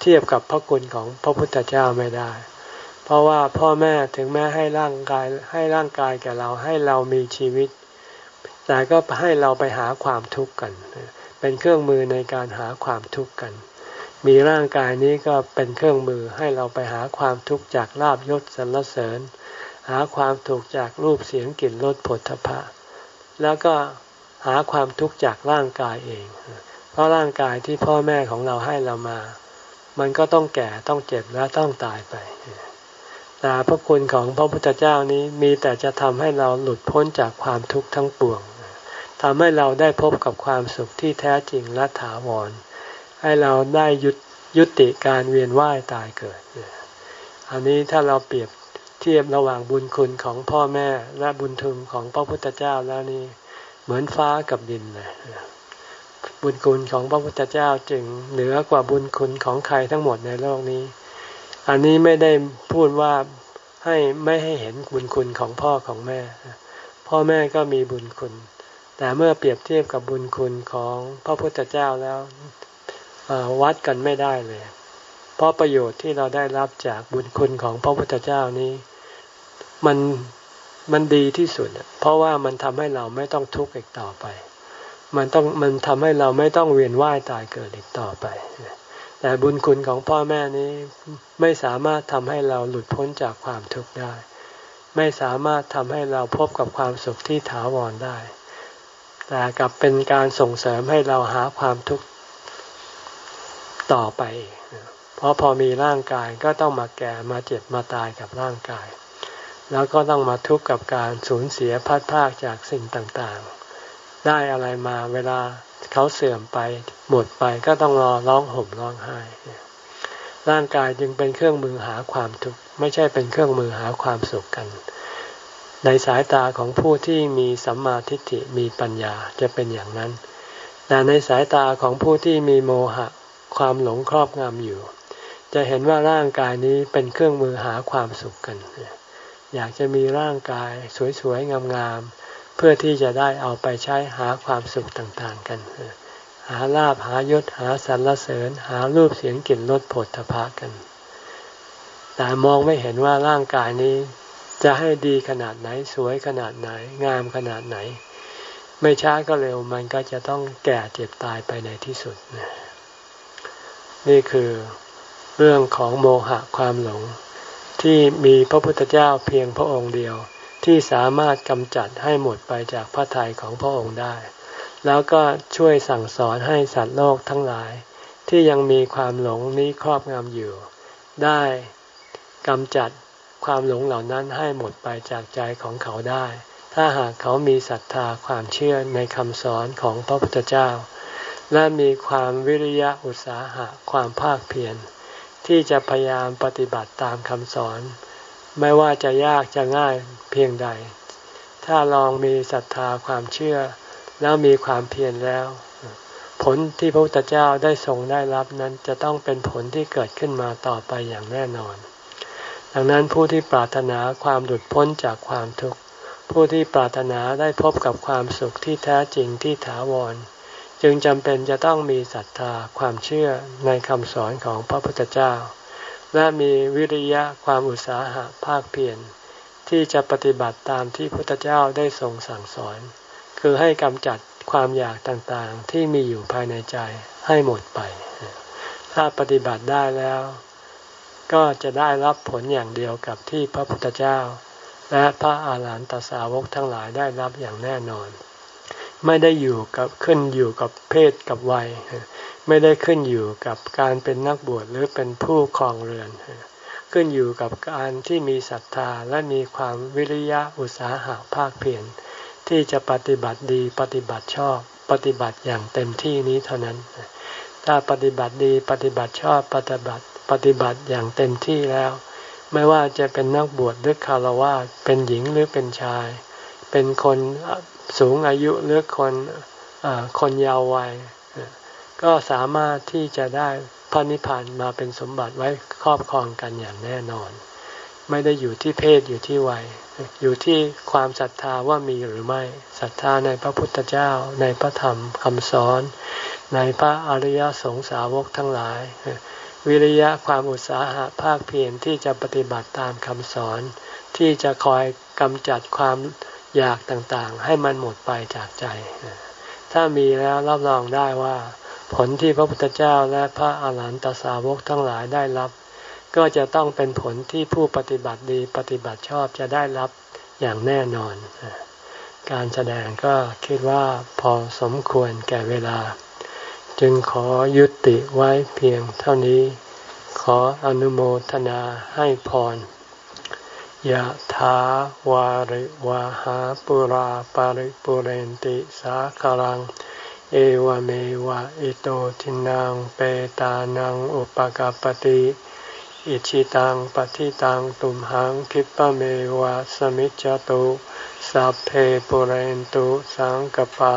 เทียบกับพระคุณของพระพุทธเจ้าไม่ได้ เพราะว่าพ่อแม่ถึงแม้ให้ร่างกายให้ร่างกายแก่เราให้เรามีชีวิต แต่ก็ให้เราไปหาความทุกข์กัน เป็นเครื่องมือในการหาความทุกข์กัน มีร่างกายนี้ก็เป็นเครื่องมือให้เราไปหาความทุกข์จากลาบยศสรรเสริญ หาความทุกข์จากรูปเสียงกลิ่นรสผลทพะ แล้วก็หาความทุกข์จากร่างกายเอง เพราะร่างกายที่พ่อแม่ของเราให้เรามา มันก็ต้องแก่ต้องเจ็บและต้องตายไปแต่พระคุณของพระพุทธเจ้านี้มีแต่จะทำให้เราหลุดพ้นจากความทุกข์ทั้งปวง ทำให้เราได้พบกับความสุขที่แท้จริงและถาวร ให้เราได้ยุยุติการเวียนว่ายตายเกิด อันนี้ถ้าเราเปรียบเทียบระหว่างบุญคุณของพ่อแม่และบุญทุนของพระพุทธเจ้าแล้วนี่เหมือนฟ้ากับดินเลยบุญคุณของพระพุทธเจ้าจึงเหนือกว่าบุญคุณของใครทั้งหมดในโลกนี้ อันนี้ไม่ได้พูดว่าให้ไม่ให้เห็นบุญคุณของพ่อของแม่ พ่อแม่ก็มีบุญคุณ แต่เมื่อเปรียบเทียบกับบุญคุณของพระพุทธเจ้าแล้ววัดกันไม่ได้เลย เพราะประโยชน์ที่เราได้รับจากบุญคุณของพระพุทธเจ้านี้ มันมันดีที่สุด เพราะว่ามันทำให้เราไม่ต้องทุกข์อีกต่อไป มันต้องมันทำให้เราไม่ต้องเวียนว่ายตายเกิดอีกต่อไป แต่บุญคุณของพ่อแม่นี้ไม่สามารถทำให้เราหลุดพ้นจากความทุกข์ได้ ไม่สามารถทำให้เราพบกับความสุขที่ถาวรได้ แต่กลับเป็นการส่งเสริมให้เราหาความทุกข์ต่อไป เพราะพอมีร่างกายก็ต้องมาแก่มาเจ็บมาตายกับร่างกาย แล้วก็ต้องมาทุกข์กับการสูญเสียพัดพากจากสิ่งต่างๆ ได้อะไรมาเวลาเขาเสื่อมไปหมดไปก็ต้องรอร้องห่มร้องไห้ ร่างกายจึงเป็นเครื่องมือหาความทุกข์ไม่ใช่เป็นเครื่องมือหาความสุขกัน ในสายตาของผู้ที่มีสัมมาทิฏฐิมีปัญญาจะเป็นอย่างนั้น แต่ในสายตาของผู้ที่มีโมหะความหลงครอบงำอยู่ จะเห็นว่าร่างกายนี้เป็นเครื่องมือหาความสุขกัน อยากจะมีร่างกายสวยๆงามๆเพื่อที่จะได้เอาไปใช้หาความสุขต่างๆกัน หาลาบหายศหาสรรเสริญ หารูปเสียงกลิ่นรสผลทพะกัน แต่มองไม่เห็นว่าร่างกายนี้ จะให้ดีขนาดไหนสวยขนาดไหน งามขนาดไหน ไม่ช้าก็เร็วมันก็จะต้องแก่เจ็บตายไปในที่สุด นี่คือเรื่องของโมหะความหลง ที่มีพระพุทธเจ้าเพียงพระองค์เดียว ที่สามารถกำจัดให้หมดไปจากพระทัยของพระองค์ได้ แล้วก็ช่วยสั่งสอนให้สัตว์โลกทั้งหลาย ที่ยังมีความหลงนี้ครอบงำอยู่ ได้กำจัด ความหลงเหล่านั้นให้หมดไปจากใจของเขาได้ ถ้าหากเขามีศรัทธาความเชื่อในคำสอนของพระพุทธเจ้า และมีความวิริยะอุตสาหะความภาคเพียรที่จะพยายามปฏิบัติตามคำสอน ไม่ว่าจะยากจะง่ายเพียงใด ถ้าลองมีศรัทธาความเชื่อ แล้วมีความเพียรแล้ว ผลที่พระพุทธเจ้าได้ทรงได้รับนั้นจะต้องเป็นผลที่เกิดขึ้นมาต่อไปอย่างแน่นอน ดังนั้นผู้ที่ปรารถนาความหลุดพ้นจากความทุกข์ผู้ที่ปรารถนาได้พบกับความสุขที่แท้จริงที่ถาวร จึงจำเป็นจะต้องมีศรัทธาความเชื่อในคำสอนของพระพุทธเจ้า และมีวิริยะความอุตสาหะภาคเพียรที่จะปฏิบัติตามที่พระพุทธเจ้าได้ทรงสั่งสอน คือให้กำจัดความอยากต่างๆที่มีอยู่ภายในใจให้หมดไป ถ้าปฏิบัติได้แล้ว ก็จะได้รับผลอย่างเดียวกับที่พระพุทธเจ้า และพระอาหารหันตสาวกทั้งหลายได้รับอย่างแน่นอน ไม่ได้อยู่กับขึ้นอยู่กับเพศกับวัย ไม่ได้ขึ้นอยู่กับการเป็นนักบวชหรือเป็นผู้ครองเรือน ขึ้นอยู่กับการที่มีศรัทธาและมีความวิริยะอุตสาหะภาคเพียรที่จะปฏิบัติดีปฏิบัติชอบปฏิบัติอย่างเต็มที่นี้เท่านั้น ถ้าปฏิบัติดีปฏิบัติชอบปฏิบัติปฏิบัติอย่างเต็มที่แล้ว ไม่ว่าจะเป็นนักบวชหรือคารวะเป็นหญิงหรือเป็นชาย เป็นคนสูงอายุหรือคนคนยาววัย ก็สามารถที่จะได้พระนิพพานมาเป็นสมบัติไว้ครอบครองกันอย่างแน่นอน ไม่ได้อยู่ที่เพศอยู่ที่วัย อยู่ที่ความศรัทธาว่ามีหรือไม่ศรัทธาในพระพุทธเจ้าในพระธรรมคำสอน ในพระอริยสงสาวกทั้งหลาย วิริยะความอุตสาหะภาคเพียรที่จะปฏิบัติตามคำสอน ที่จะคอยกำจัดความอยากต่างๆ ให้มันหมดไปจากใจ ถ้ามีแล้วรับรองได้ว่า ผลที่พระพุทธเจ้าและพระอาหารหันตสาวกทั้งหลายได้รับ ก็จะต้องเป็นผลที่ผู้ปฏิบัติดีปฏิบัติชอบจะได้รับอย่างแน่นอน การแสดงก็คิดว่าพอสมควรแก่เวลา จึงขอยุติไว้เพียงเท่านี้ ขออนุโมทนาให้พรยะถาวาริวาหาปุราปาริปุเรนติสาคารัง เอวเมวะอิโตทินังเปตานังอุปกาปติอิชิตังปฏิตังตุมหังคิปะเมวะสมิจจตุสัพเพปุเรนตุสังกปา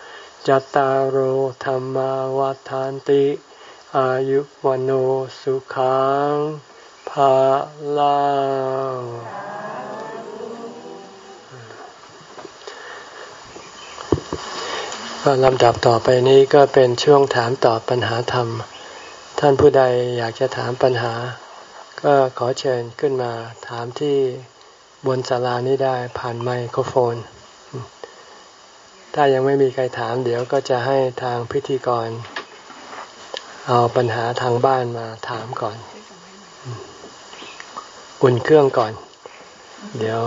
จตารโหธรรมวาทานติ อายุวโนสุขังภาลังลำดับต่อไปนี้ก็เป็นช่วงถามตอบปัญหาธรรม ท่านผู้ใดอยากจะถามปัญหา ก็ขอเชิญขึ้นมาถามที่บนศาลานี้ได้ผ่านไมโครโฟน ถ้ายังไม่มีใครถามเดี๋ยวก็จะให้ทางพิธีกร เอาปัญหาทางบ้านมาถามก่อนอุ่นเครื่องก่อน เดี๋ยว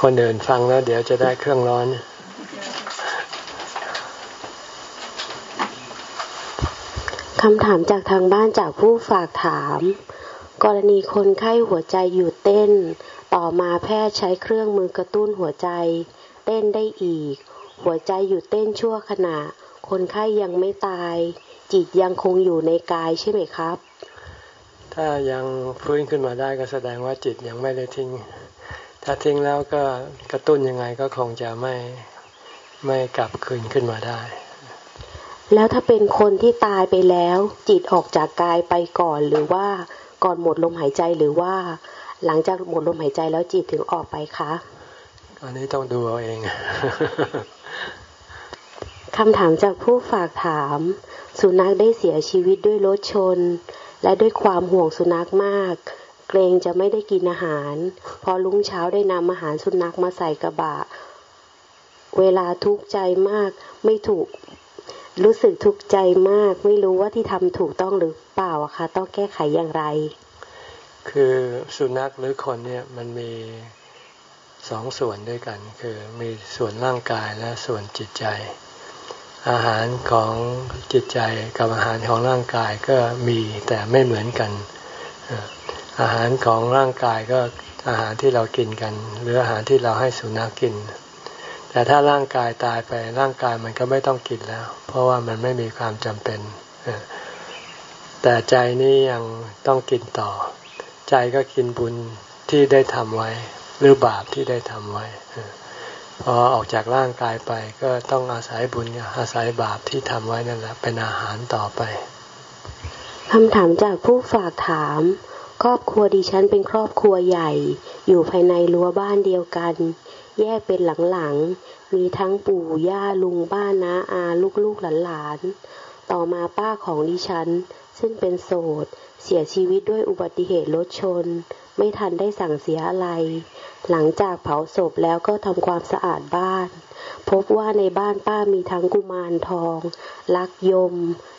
คนเดินฟังแล้ว เดี๋ยวจะได้เครื่องร้อน คำถามจากทางบ้านจากผู้ฝากถาม กรณีคนไข้หัวใจหยุดเต้น ต่อมาแพทย์ใช้เครื่องมือกระตุ้นหัวใจ เต้นได้อีก หัวใจหยุดเต้นชั่วขณะ คนไข้ยังไม่ตาย จิตยังคงอยู่ในกายใช่ไหมครับ ถ้ายังฟื้นขึ้นมาได้ก็แสดงว่าจิตยังไม่ได้ทิ้ง ถ้าทิ้งแล้วก็กระตุ้นยังไงก็คงจะไม่ไม่กลับคืนขึ้นมาได้ แล้วถ้าเป็นคนที่ตายไปแล้ว จิตออกจากกายไปก่อนหรือว่าก่อนหมดลมหายใจหรือว่า หลังจากหมดลมหายใจแล้วจิตถึงออกไปคะ อันนี้ต้องดูเอาเอง คำถามจากผู้ฝากถาม สุนัขได้เสียชีวิตด้วยรถชน และด้วยความห่วงสุนัขมาก เกรงจะไม่ได้กินอาหาร พอลุงเช้าได้นำอาหารสุนัขมาใส่กระบะ เวลาทุกข์ใจมากไม่ถูก รู้สึกทุกข์ใจมาก ไม่รู้ว่าที่ทำถูกต้องหรือเปล่าอะคะต้องแก้ไขอย่างไร คือสุนัขหรือคนเนี่ยมันมีสองส่วนด้วยกัน คือมีส่วนร่างกายและส่วนจิตใจ อาหารของจิตใจกับอาหารของร่างกายก็มีแต่ไม่เหมือนกัน อาหารของร่างกายก็อาหารที่เรากินกัน หรืออาหารที่เราให้สุนัขกิน แต่ถ้าร่างกายตายไปร่างกายมันก็ไม่ต้องกินแล้ว เพราะว่ามันไม่มีความจำเป็น แต่ใจนี้ยังต้องกินต่อ ใจก็กินบุญที่ได้ทำไว้ หรือบาปที่ได้ทำไว้ พอออกจากร่างกายไปก็ต้องอาศัยบุญอาศัยบาปที่ทำไว้นั่นแหละเป็นอาหารต่อไปคำถามจากผู้ฝากถาม ครอบครัวดิฉันเป็นครอบครัวใหญ่ อยู่ภายในรั้วบ้านเดียวกัน แยกเป็นหลังๆ มีทั้งปู่ย่าลุงบ้านน้าอาลูกๆหลานๆ ต่อมาป้าของดิฉัน ซึ่งเป็นโสด เสียชีวิตด้วยอุบัติเหตุรถชน ไม่ทันได้สั่งเสียอะไร หลังจากเผาศพแล้วก็ทำความสะอาดบ้าน พบว่าในบ้านป้ามีทั้งกุมารทอง ลักยม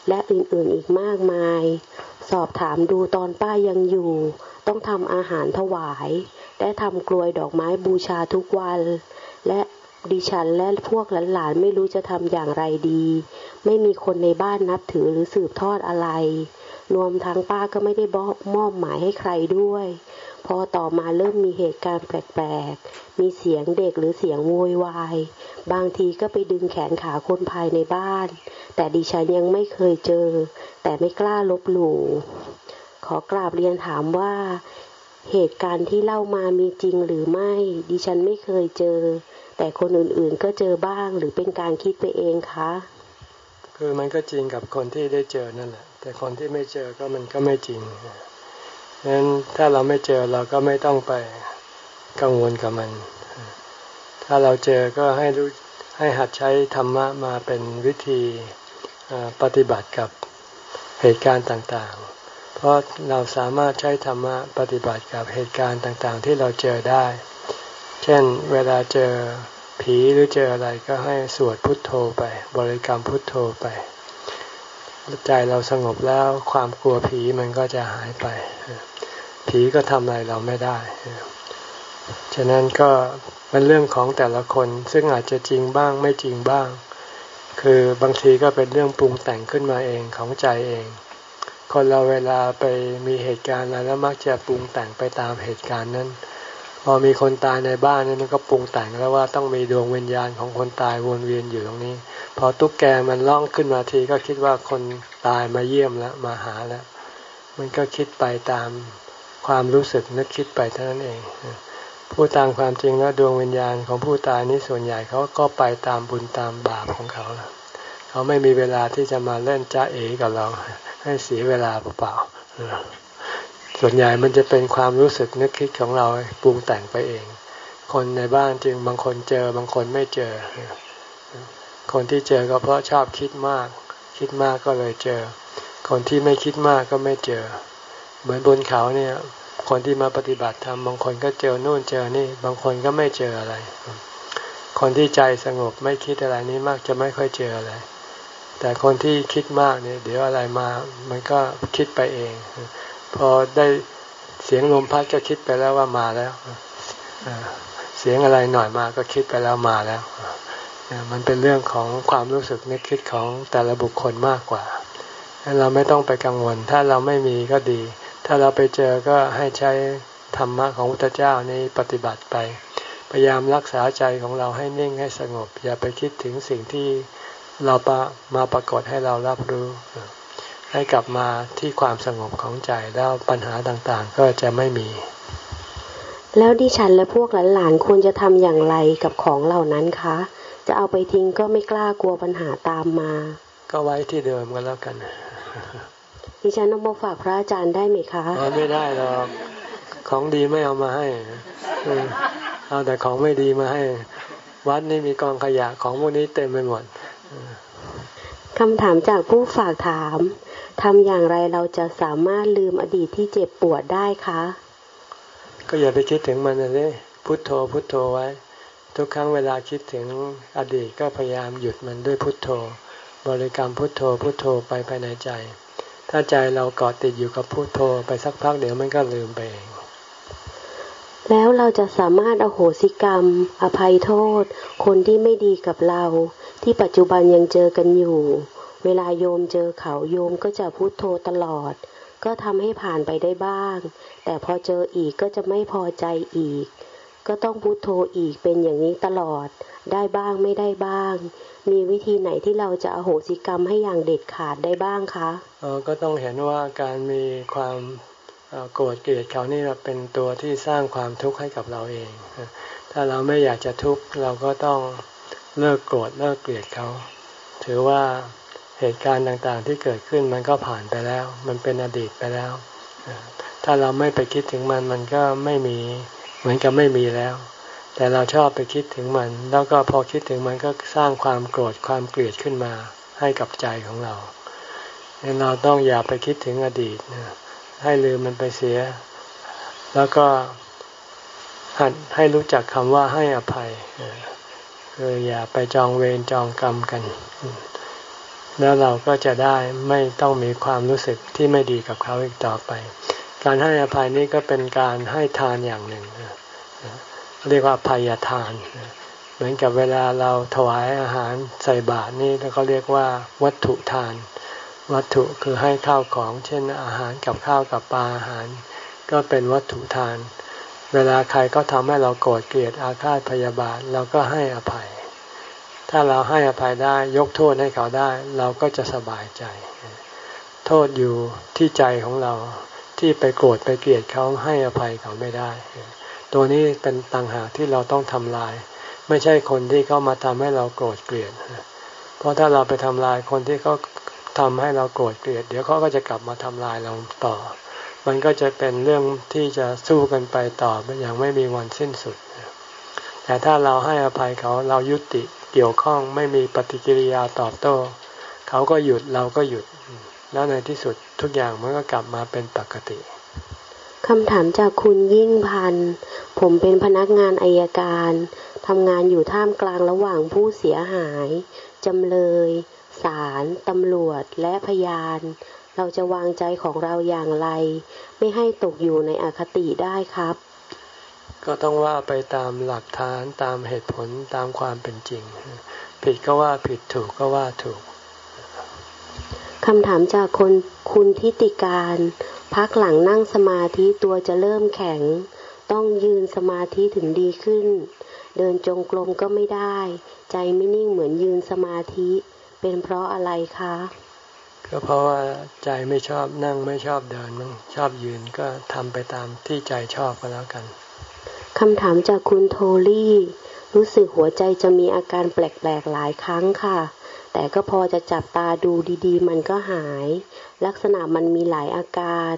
และอื่นๆอีกมากมาย สอบถามดูตอนป้ายังอยู่ ต้องทำอาหารถวายและทำกลวยดอกไม้บูชาทุกวัน และดิฉันและพวกหลานๆไม่รู้จะทำอย่างไรดี ไม่มีคนในบ้านนับถือหรือสืบทอดอะไร รวมทั้งป้าก็ไม่ได้มอบหมายให้ใครด้วย พอต่อมาเริ่มมีเหตุการณ์แปลกๆ มีเสียงเด็กหรือเสียงโวยวาย บางทีก็ไปดึงแขนขาคนภายในบ้าน แต่ดิฉันยังไม่เคยเจอ แต่ไม่กล้าลบหลู่ขอกราบเรียนถามว่า เหตุการณ์ที่เล่ามามีจริงหรือไม่ ดิฉันไม่เคยเจอ แต่คนอื่นๆก็เจอบ้างหรือเป็นการคิดไปเองคะคือมันก็จริงกับคนที่ได้เจอนั่นแหละ แต่คนที่ไม่เจอก็มันก็ไม่จริง งั้นถ้าเราไม่เจอเราก็ไม่ต้องไปกังวลกับมัน ถ้าเราเจอก็ให้รู้ให้หัดใช้ธรรมะมาเป็นวิธีปฏิบัติกับเหตุการณ์ต่างๆ เพราะเราสามารถใช้ธรรมะปฏิบัติกับเหตุการณ์ต่างๆ ที่เราเจอได้ เช่นเวลาเจอผีหรือเจออะไรก็ให้สวดพุทโธไป บริกรรมพุทโธไปใจเราสงบแล้วความกลัวผีมันก็จะหายไป ผีก็ทำอะไรเราไม่ได้ ฉะนั้นก็เป็นเรื่องของแต่ละคนซึ่งอาจจะจริงบ้างไม่จริงบ้าง คือบางทีก็เป็นเรื่องปรุงแต่งขึ้นมาเองของใจเอง คนเราเวลาไปมีเหตุการณ์อะไรแล้วมักจะปรุงแต่งไปตามเหตุการณ์นั้น พอมีคนตายในบ้านนี่มันก็ปรุงแต่งแล้วว่าต้องมีดวงวิญญาณของคนตายวนเวียนอยู่ตรงนี้ พอตุ๊กแกมันร้องขึ้นมาทีก็คิดว่าคนตายมาเยี่ยมแล้วมาหาแล้ว มันก็คิดไปตาม ความรู้สึกนึกคิดไปเท่านั้นเอง ผู้ตามความจริงแล้วดวงวิญญาณของผู้ตายนี้ส่วนใหญ่เขาก็ไปตามบุญตามบาปของเขาแล้วเขาไม่มีเวลาที่จะมาเล่นจ้าเอ๋กับเรา ให้เสียเวลาเปล่าๆส่วนใหญ่มันจะเป็นความรู้สึกนึกคิดของเราปรุงแต่งไปเอง คนในบ้านจึงบางคนเจอบางคนไม่เจอ คนที่เจอก็เพราะชอบคิดมาก คิดมากก็เลยเจอ คนที่ไม่คิดมากก็ไม่เจอ เหมือนบนเขาเนี่ย คนที่มาปฏิบัติธรรมบางคนก็เจอนู่นเจอนี่ บางคนก็ไม่เจออะไร คนที่ใจสงบไม่คิดอะไรนี้มากจะไม่ค่อยเจออะไร แต่คนที่คิดมากเนี่ย เดี๋ยวอะไรมา มันก็คิดไปเอง พอได้เสียงลมพัดก็คิดไปแล้วว่ามาแล้วเสียงอะไรหน่อยมาก็คิดไปแล้วมาแล้วมันเป็นเรื่องของความรู้สึกนึกคิดของแต่ละบุคคลมากกว่า เราไม่ต้องไปกังวล ถ้าเราไม่มีก็ดี ถ้าเราไปเจอก็ให้ใช้ธรรมะของพระเจ้านี้ปฏิบัติไป พยายามรักษาใจของเราให้นิ่งให้สงบ อย่าไปคิดถึงสิ่งที่เราปะมาปรากฏให้เรารับรู้ ให้กลับมาที่ความสงบของใจแล้วปัญหาต่างๆ ก็จะไม่มี แล้วดิฉันและพวกหลานๆควรจะทำอย่างไรกับของเหล่านั้นคะ จะเอาไปทิ้งก็ไม่กล้ากลัวปัญหาตามมา ก็ไว้ที่เดิมก็แล้วกัน ดิฉันเอามาฝากพระอาจารย์ได้ไหมคะไม่ได้หรอกของดีไม่เอามาให้เอาแต่ของไม่ดีมาให้ วัดนี่มีกองขยะของพวกนี้เต็มไปหมดคำถามจากผู้ฝากถามทำอย่างไรเราจะสามารถลืมอดีตที่เจ็บปวดได้คะ ก็อย่าไปคิดถึงมันเลยพุทโธพุทโธไว้ ทุกครั้งเวลาคิดถึงอดีตก็พยายามหยุดมันด้วยพุทโธ บริกรรมพุทโธพุทโธไปภายในใจ ถ้าใจเราเกาะติดอยู่กับพุทโธไปสักพักเดี๋ยวมันก็ลืมไปเอง แล้วเราจะสามารถอโหสิกรรม อภัยโทษ คนที่ไม่ดีกับเรา ที่ปัจจุบันยังเจอกันอยู่ เวลาโยมเจอเขาโยมก็จะพุทโธตลอด ก็ทำให้ผ่านไปได้บ้าง แต่พอเจออีกก็จะไม่พอใจอีก ก็ต้องพุโทโธอีกเป็นอย่างนี้ตลอด ได้บ้างไม่ได้บ้าง มีวิธีไหนที่เราจะอโหสิกรรมให้อย่างเด็ดขาดได้บ้างคะเออก็ต้องเห็นว่าการมีความโกรธเกลียดเขานี่เป็นตัวที่สร้างความทุกข์ให้กับเราเอง ถ้าเราไม่อยากจะทุกข์เราก็ต้องเลิกโกรธเลิกเกลียดเขา ถือว่าเหตุการณ์ต่างๆที่เกิดขึ้นมันก็ผ่านไปแล้ว มันเป็นอดีตไปแล้ว ถ้าเราไม่ไปคิดถึงมันมันก็ไม่มีเหมือนกับไม่มีแล้ว แต่เราชอบไปคิดถึงมัน แล้วก็พอคิดถึงมันก็สร้างความโกรธความเกลียดขึ้นมาให้กับใจของเราเราต้องอย่าไปคิดถึงอดีตให้ลืมมันไปเสีย แล้วก็หัดให้รู้จักคำว่าให้อภัยคืออย่าไปจองเวรจองกรรมกัน แล้วเราก็จะได้ไม่ต้องมีความรู้สึกที่ไม่ดีกับเขาอีกต่อไป การให้อภัยนี้ก็เป็นการให้ทานอย่างหนึ่ง เรียกว่าภัยทาน เหมือนกับเวลาเราถวายอาหารใส่บาตรนี่เขาเรียกว่าวัตถุทาน วัตถุคือให้ข้าวของ เช่นอาหารกับข้าวกับปลาอาหาร ก็เป็นวัตถุทาน เวลาใครก็ทำให้เราโกรธเกลียดอาฆาตพยาบาทเราก็ให้อภัย ถ้าเราให้อภัยได้ยกโทษให้เขาได้ เราก็จะสบายใจ โทษอยู่ที่ใจของเราที่ไปโกรธไปเกลียดเขาให้อภัยเขาไม่ได้ ตัวนี้เป็นต่างหากที่เราต้องทำลาย ไม่ใช่คนที่เขามาทำให้เราโกรธเกลียดเพราะถ้าเราไปทำลายคนที่เขาทำให้เราโกรธเกลียด เดี๋ยวเขาก็จะกลับมาทำลายเราต่อ มันก็จะเป็นเรื่องที่จะสู้กันไปต่ออย่างไม่มีวันสิ้นสุด แต่ถ้าเราให้อภัยเขาเรายุติเกี่ยวข้องไม่มีปฏิกิริยาตอบโต้เขาก็หยุดเราก็หยุด แล้วในที่สุดทุกอย่างมันก็กลับมาเป็นปกติ คำถามจากคุณยิ่งพัน ผมเป็นพนักงานอายการ ทำงานอยู่ท่ามกลางระหว่างผู้เสียหาย จำเลย ศาล ตำรวจ และพยาน เราจะวางใจของเราอย่างไร ไม่ให้ตกอยู่ในอคติได้ครับ ก็ต้องว่าไปตามหลักฐานตามเหตุผลตามความเป็นจริง ผิดก็ว่าผิดถูกก็ว่าถูก คำถามจากคนคุณทิติการ พักหลังนั่งสมาธิตัวจะเริ่มแข็ง ต้องยืนสมาธิถึงดีขึ้น เดินจงกรมก็ไม่ได้ ใจไม่นิ่งเหมือนยืนสมาธิ เป็นเพราะอะไรคะ ก็เพราะว่าใจไม่ชอบนั่งไม่ชอบเดินมั้งชอบยืนก็ทำไปตามที่ใจชอบก็แล้วกันคำถามจากคุณโทลี่ รู้สึกหัวใจจะมีอาการแปลกๆหลายครั้งค่ะ แต่ก็พอจะจับตาดูดีๆ มันก็หาย ลักษณะมันมีหลายอาการ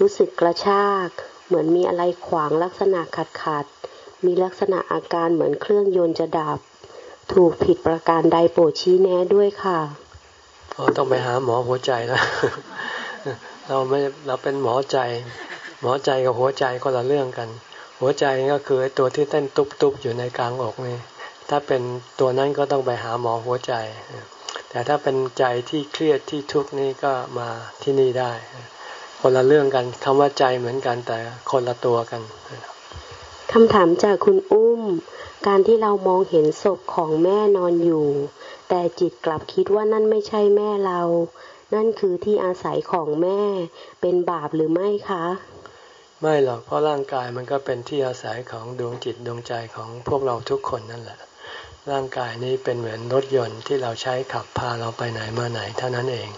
รู้สึกกระชาก เหมือนมีอะไรขวางลักษณะขัดๆมีลักษณะอาการเหมือนเครื่องยนต์จะดับ ถูกผิดประการใดโปรดชี้แนะด้วยค่ะก็ต้องไปหาหมอหัวใจแล้วเราไม่เราเป็นหมอใจ หมอใจกับหัวใจก็ละเรื่องกัน หัวใจก็คือตัวที่เต้นตุบๆอยู่ในกลางอกนี่ถ้าเป็นตัวนั้นก็ต้องไปหาหมอหัวใจ แต่ถ้าเป็นใจที่เครียดที่ทุกข์นี่ก็มาที่นี่ได้ คนละเรื่องกันคำว่าใจเหมือนกันแต่คนละตัวกันคำถามจากคุณอุ้ม การที่เรามองเห็นศพของแม่นอนอยู่ แต่จิตกลับคิดว่านั่นไม่ใช่แม่เรา นั่นคือที่อาศัยของแม่เป็นบาปหรือไม่คะ ไม่หรอกเพราะร่างกายมันก็เป็นที่อาศัยของดวงจิตดวงใจของพวกเราทุกคนนั่นแหละ ร่างกายนี้เป็นเหมือนรถยนต์ที่เราใช้ขับพาเราไปไหนมาไหนเท่านั้นเอง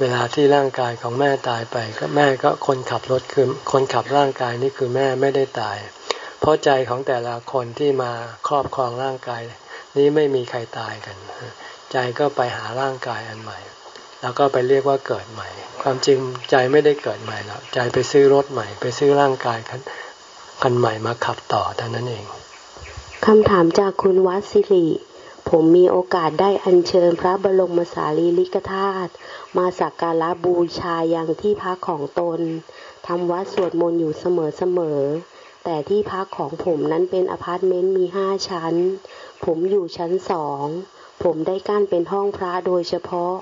เวลาที่ร่างกายของแม่ตายไป ก็แม่ก็คนขับรถคือคนขับร่างกายนี่คือแม่ไม่ได้ตาย เพราะใจของแต่ละคนที่มาครอบครองร่างกาย นี้ไม่มีใครตายกัน ใจก็ไปหาร่างกายอันใหม่ แล้วก็ไปเรียกว่าเกิดใหม่ ความจริงใจไม่ได้เกิดใหม่หรอกใจไปซื้อรถใหม่ ไปซื้อร่างกายคันคันใหม่มาขับต่อเท่านั้นเอง คำถามจากคุณวัสิริ ผมมีโอกาสได้อัญเชิญพระบรมสารีริกธาตุมาสักการะบูชาอย่างที่พักของตนทำวัดสวดมนต์อยู่เสมอๆ แต่ที่พักของผมนั้นเป็นอพาร์ตเมนต์มีห้าชั้น ผมอยู่ชั้นสอง ผมได้กั้นเป็นห้องพระโดยเฉพาะ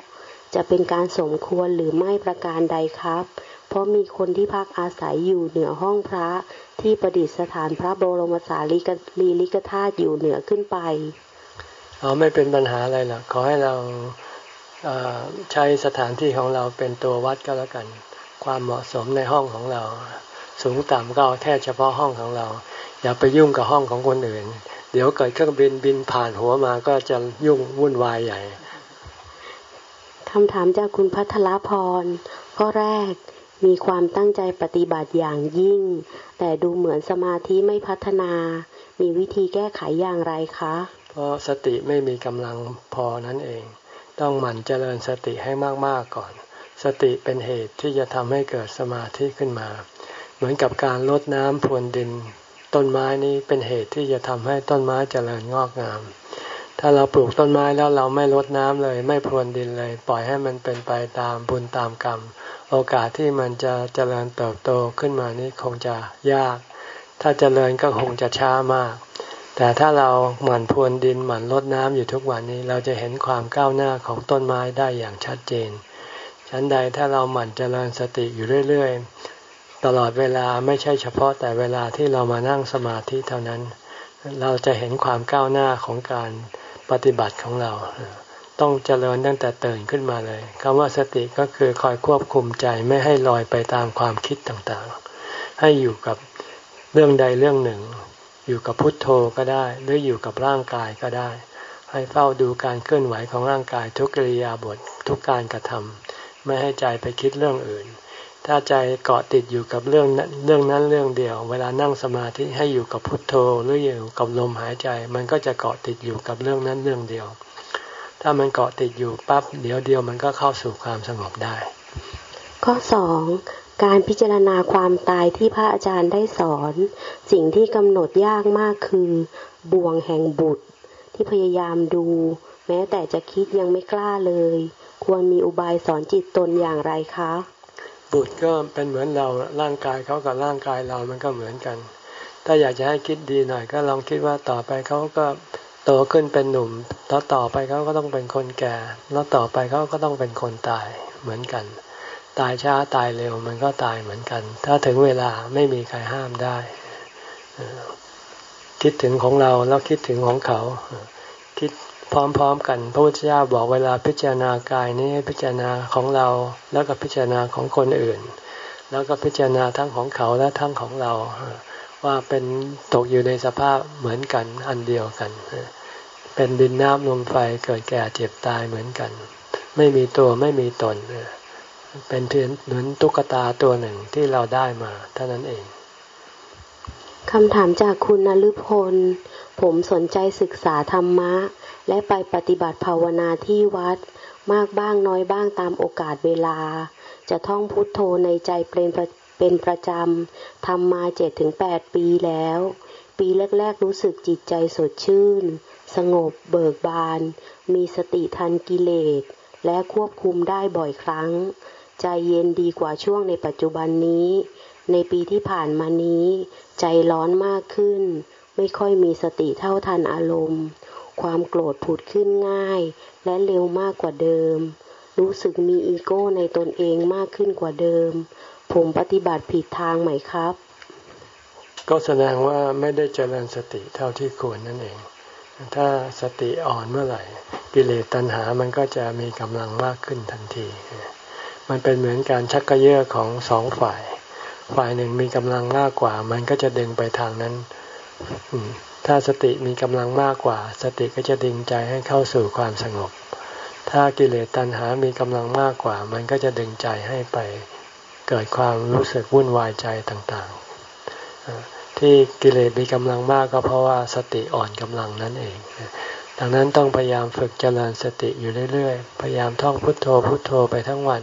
จะเป็นการสมควรหรือไม่ประการใดครับ เพราะมีคนที่พักอาศัยอยู่เหนือห้องพระที่ประดิษฐานพระบรมสารีลีลิกธาตุอยู่เหนือขึ้นไปอ๋อไม่เป็นปัญหาอะไรหรอกขอให้เราใช้สถานที่ของเราเป็นตัววัดก็แล้วกัน ความเหมาะสมในห้องของเรา สูงต่ำก็เอาแค่เฉพาะห้องของเรา อย่าไปยุ่งกับห้องของคนอื่น เดี๋ยวเกิดเครื่องบินบินผ่านหัวมาก็จะยุ่งวุ่นวายใหญ่คำถามจากคุณพัทรพรข้อแรก มีความตั้งใจปฏิบัติอย่างยิ่ง แต่ดูเหมือนสมาธิไม่พัฒนา มีวิธีแก้ไขอย่างไรคะ เพราะสติไม่มีกำลังพอนั่นเอง ต้องหมั่นเจริญสติให้มากๆก่อน สติเป็นเหตุที่จะทำให้เกิดสมาธิขึ้นมา เหมือนกับการลดน้ำพรวนดิน ต้นไม้นี้เป็นเหตุที่จะทำให้ต้นไม้เจริญงอกงาม ถ้าเราปลูกต้นไม้แล้วเราไม่ลดน้ำเลย ไม่พรวนดินเลย ปล่อยให้มันเป็นไปตามบุญตามกรรม โอกาสที่มันจะเจริญเติบโตขึ้นมานี้คงจะยาก ถ้าเจริญก็คงจะช้ามาก แต่ถ้าเราหมั่นพรวนดินหมั่นลดน้ำอยู่ทุกวันนี้ เราจะเห็นความก้าวหน้าของต้นไม้ได้อย่างชัดเจนฉันใดถ้าเราหมั่นเจริญสติอยู่เรื่อยตลอดเวลาไม่ใช่เฉพาะแต่เวลาที่เรามานั่งสมาธิเท่านั้น เราจะเห็นความก้าวหน้าของการ ปฏิบัติของเรา ต้องเจริญตั้งแต่ตื่นขึ้นมาเลยคำว่าสติก็คือคอยควบคุมใจไม่ให้ลอยไปตามความคิดต่างๆ ให้อยู่กับเรื่องใดเรื่องหนึ่ง อยู่กับพุทโธก็ได้ หรืออยู่กับร่างกายก็ได้ ให้เฝ้าดูการเคลื่อนไหวของร่างกายทุกกิริยาบททุกการกระทำไม่ให้ใจไปคิดเรื่องอื่น ถ้าใจเกาะติดอยู่กับเรื่องเรื่องนั้นเรื่องเดียว เวลานั่งสมาธิให้อยู่กับพุทโธหรืออยู่กับลมหายใจ มันก็จะเกาะติดอยู่กับเรื่องนั้นเรื่องเดียว ถ้ามันเกาะติดอยู่ปั๊บเดี๋ยวเดียวมันก็เข้าสู่ความสงบได้ ข้อสองการพิจารณาความตายที่พระอาจารย์ได้สอน สิ่งที่กำหนดยากมากคือ บ่วงแห่งบุตร ที่พยายามดู แม้แต่จะคิดยังไม่กล้าเลย ควรมีอุบายสอนจิตตนอย่างไรคะ บุตรก็เป็นเหมือนเราร่างกายเขากับร่างกายเรามันก็เหมือนกัน ถ้าอยากจะให้คิดดีหน่อยก็ลองคิดว่าต่อไปเขาก็โตขึ้นเป็นหนุ่ม แล้วต่อไปเขาก็ต้องเป็นคนแก่ แล้วต่อไปเขาก็ต้องเป็นคนตายเหมือนกัน ตายช้าตายเร็วมันก็ตายเหมือนกัน ถ้าถึงเวลาไม่มีใครห้ามได้คิดถึงของเราแล้วคิดถึงของเขา คิด พร้อมๆกัน พระพุทธเจ้าบอกเวลาพิจารณากายนี้พิจารณาของเราแล้วก็พิจารณาของคนอื่น แล้วก็พิจารณาทั้งของเขาและทั้งของเรา ว่าเป็นตกอยู่ในสภาพเหมือนกันอันเดียวกัน เป็นดินน้ำลมไฟเกิดแก่เจ็บตายเหมือนกัน ไม่มีตัวไม่มีตน เป็นเพียงเหมือนตุ๊กตาตัวหนึ่งที่เราได้มาเท่านั้นเองคำถามจากคุณนฤพล ผมสนใจศึกษาธรรมะ และไปปฏิบัติภาวนาที่วัด มากบ้างน้อยบ้างตามโอกาสเวลา จะท่องพุทโธในใจเป็นเป็นประจำทำมาเจ็ดถึงแปดปีแล้ว ปีแรก ๆ รู้สึกจิตใจสดชื่น สงบเบิกบาน มีสติทันกิเลส และควบคุมได้บ่อยครั้ง ใจเย็นดีกว่าช่วงในปัจจุบันนี้ ในปีที่ผ่านมานี้ ใจร้อนมากขึ้น ไม่ค่อยมีสติเท่าทันอารมณ์ ความโกรธผุดขึ้นง่าย และเร็วมากกว่าเดิม รู้สึกมีอีโก้ในตนเองมากขึ้นกว่าเดิม ผมปฏิบัติผิดทางไหมครับ ก็แสดงว่าไม่ได้เจริญสติเท่าที่ควรนั่นเอง ถ้าสติอ่อนเมื่อไหร่ กิเลสตัณหามันก็จะมีกำลังมากขึ้นทันที มันเป็นเหมือนการชักกระเยาะของสองฝ่าย ฝ่ายหนึ่งมีกำลังมากกว่า มันก็จะดึงไปทางนั้น ถ้าสติมีกำลังมากกว่า สติก็จะดึงใจให้เข้าสู่ความสงบ ถ้ากิเลสตัณหามีกำลังมากกว่า มันก็จะดึงใจให้ไปเกิดความรู้สึกวุ่นวายใจต่างๆ ที่กิเลสมีกำลังมากก็เพราะว่าสติอ่อนกำลังนั่นเองดังนั้นต้องพยายามฝึกเจริญสติอยู่เรื่อยๆ พยายามท่องพุทโธพุทโธไปทั้งวัน